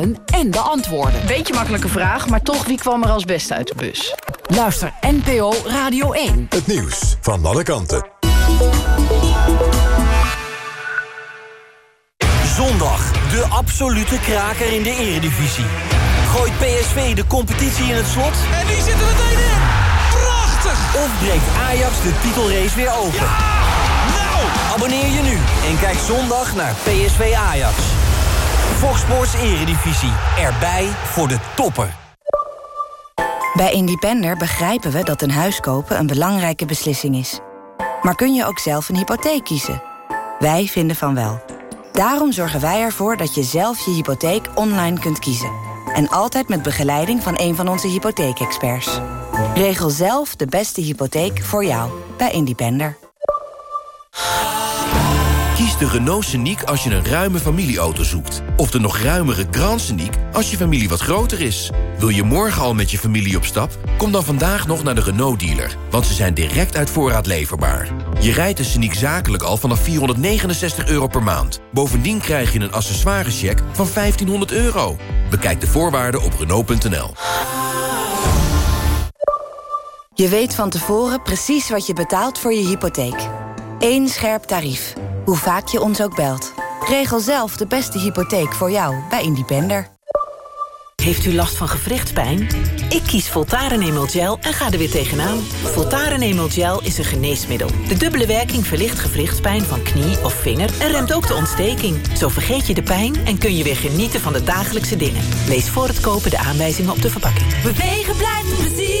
en de antwoorden. Beetje makkelijke vraag, maar toch, wie kwam er als beste uit de bus? Luister NPO Radio 1. Het nieuws van alle kanten. Zondag, de absolute kraker in de eredivisie. Gooit PSV de competitie in het slot? En die zitten meteen in! Prachtig! Of breekt Ajax de titelrace weer open? Ja! Nou! Abonneer je nu en kijk zondag naar PSV Ajax. Fox Eredivisie. Erbij voor de toppen. Bij Independer begrijpen we dat een huis kopen een belangrijke beslissing is. Maar kun je ook zelf een hypotheek kiezen? Wij vinden van wel. Daarom zorgen wij ervoor dat je zelf je hypotheek online kunt kiezen. En altijd met begeleiding van een van onze hypotheekexperts. Regel zelf de beste hypotheek voor jou bij Independer. Kies de Renault Scenic als je een ruime familieauto zoekt. Of de nog ruimere Grand Scenic als je familie wat groter is. Wil je morgen al met je familie op stap? Kom dan vandaag nog naar de Renault-dealer. Want ze zijn direct uit voorraad leverbaar. Je rijdt de Scenic zakelijk al vanaf 469 euro per maand. Bovendien krijg je een accessoirescheck van 1500 euro. Bekijk de voorwaarden op Renault.nl. Je weet van tevoren precies wat je betaalt voor je hypotheek. Eén scherp tarief. Hoe vaak je ons ook belt. Regel zelf de beste hypotheek voor jou bij Independer. Heeft u last van gewrichtspijn? Ik kies Voltaren Emel Gel en ga er weer tegenaan. Voltaren Emel Gel is een geneesmiddel. De dubbele werking verlicht gewrichtspijn van knie of vinger... en remt ook de ontsteking. Zo vergeet je de pijn en kun je weer genieten van de dagelijkse dingen. Lees voor het kopen de aanwijzingen op de verpakking. Bewegen blijft plezier.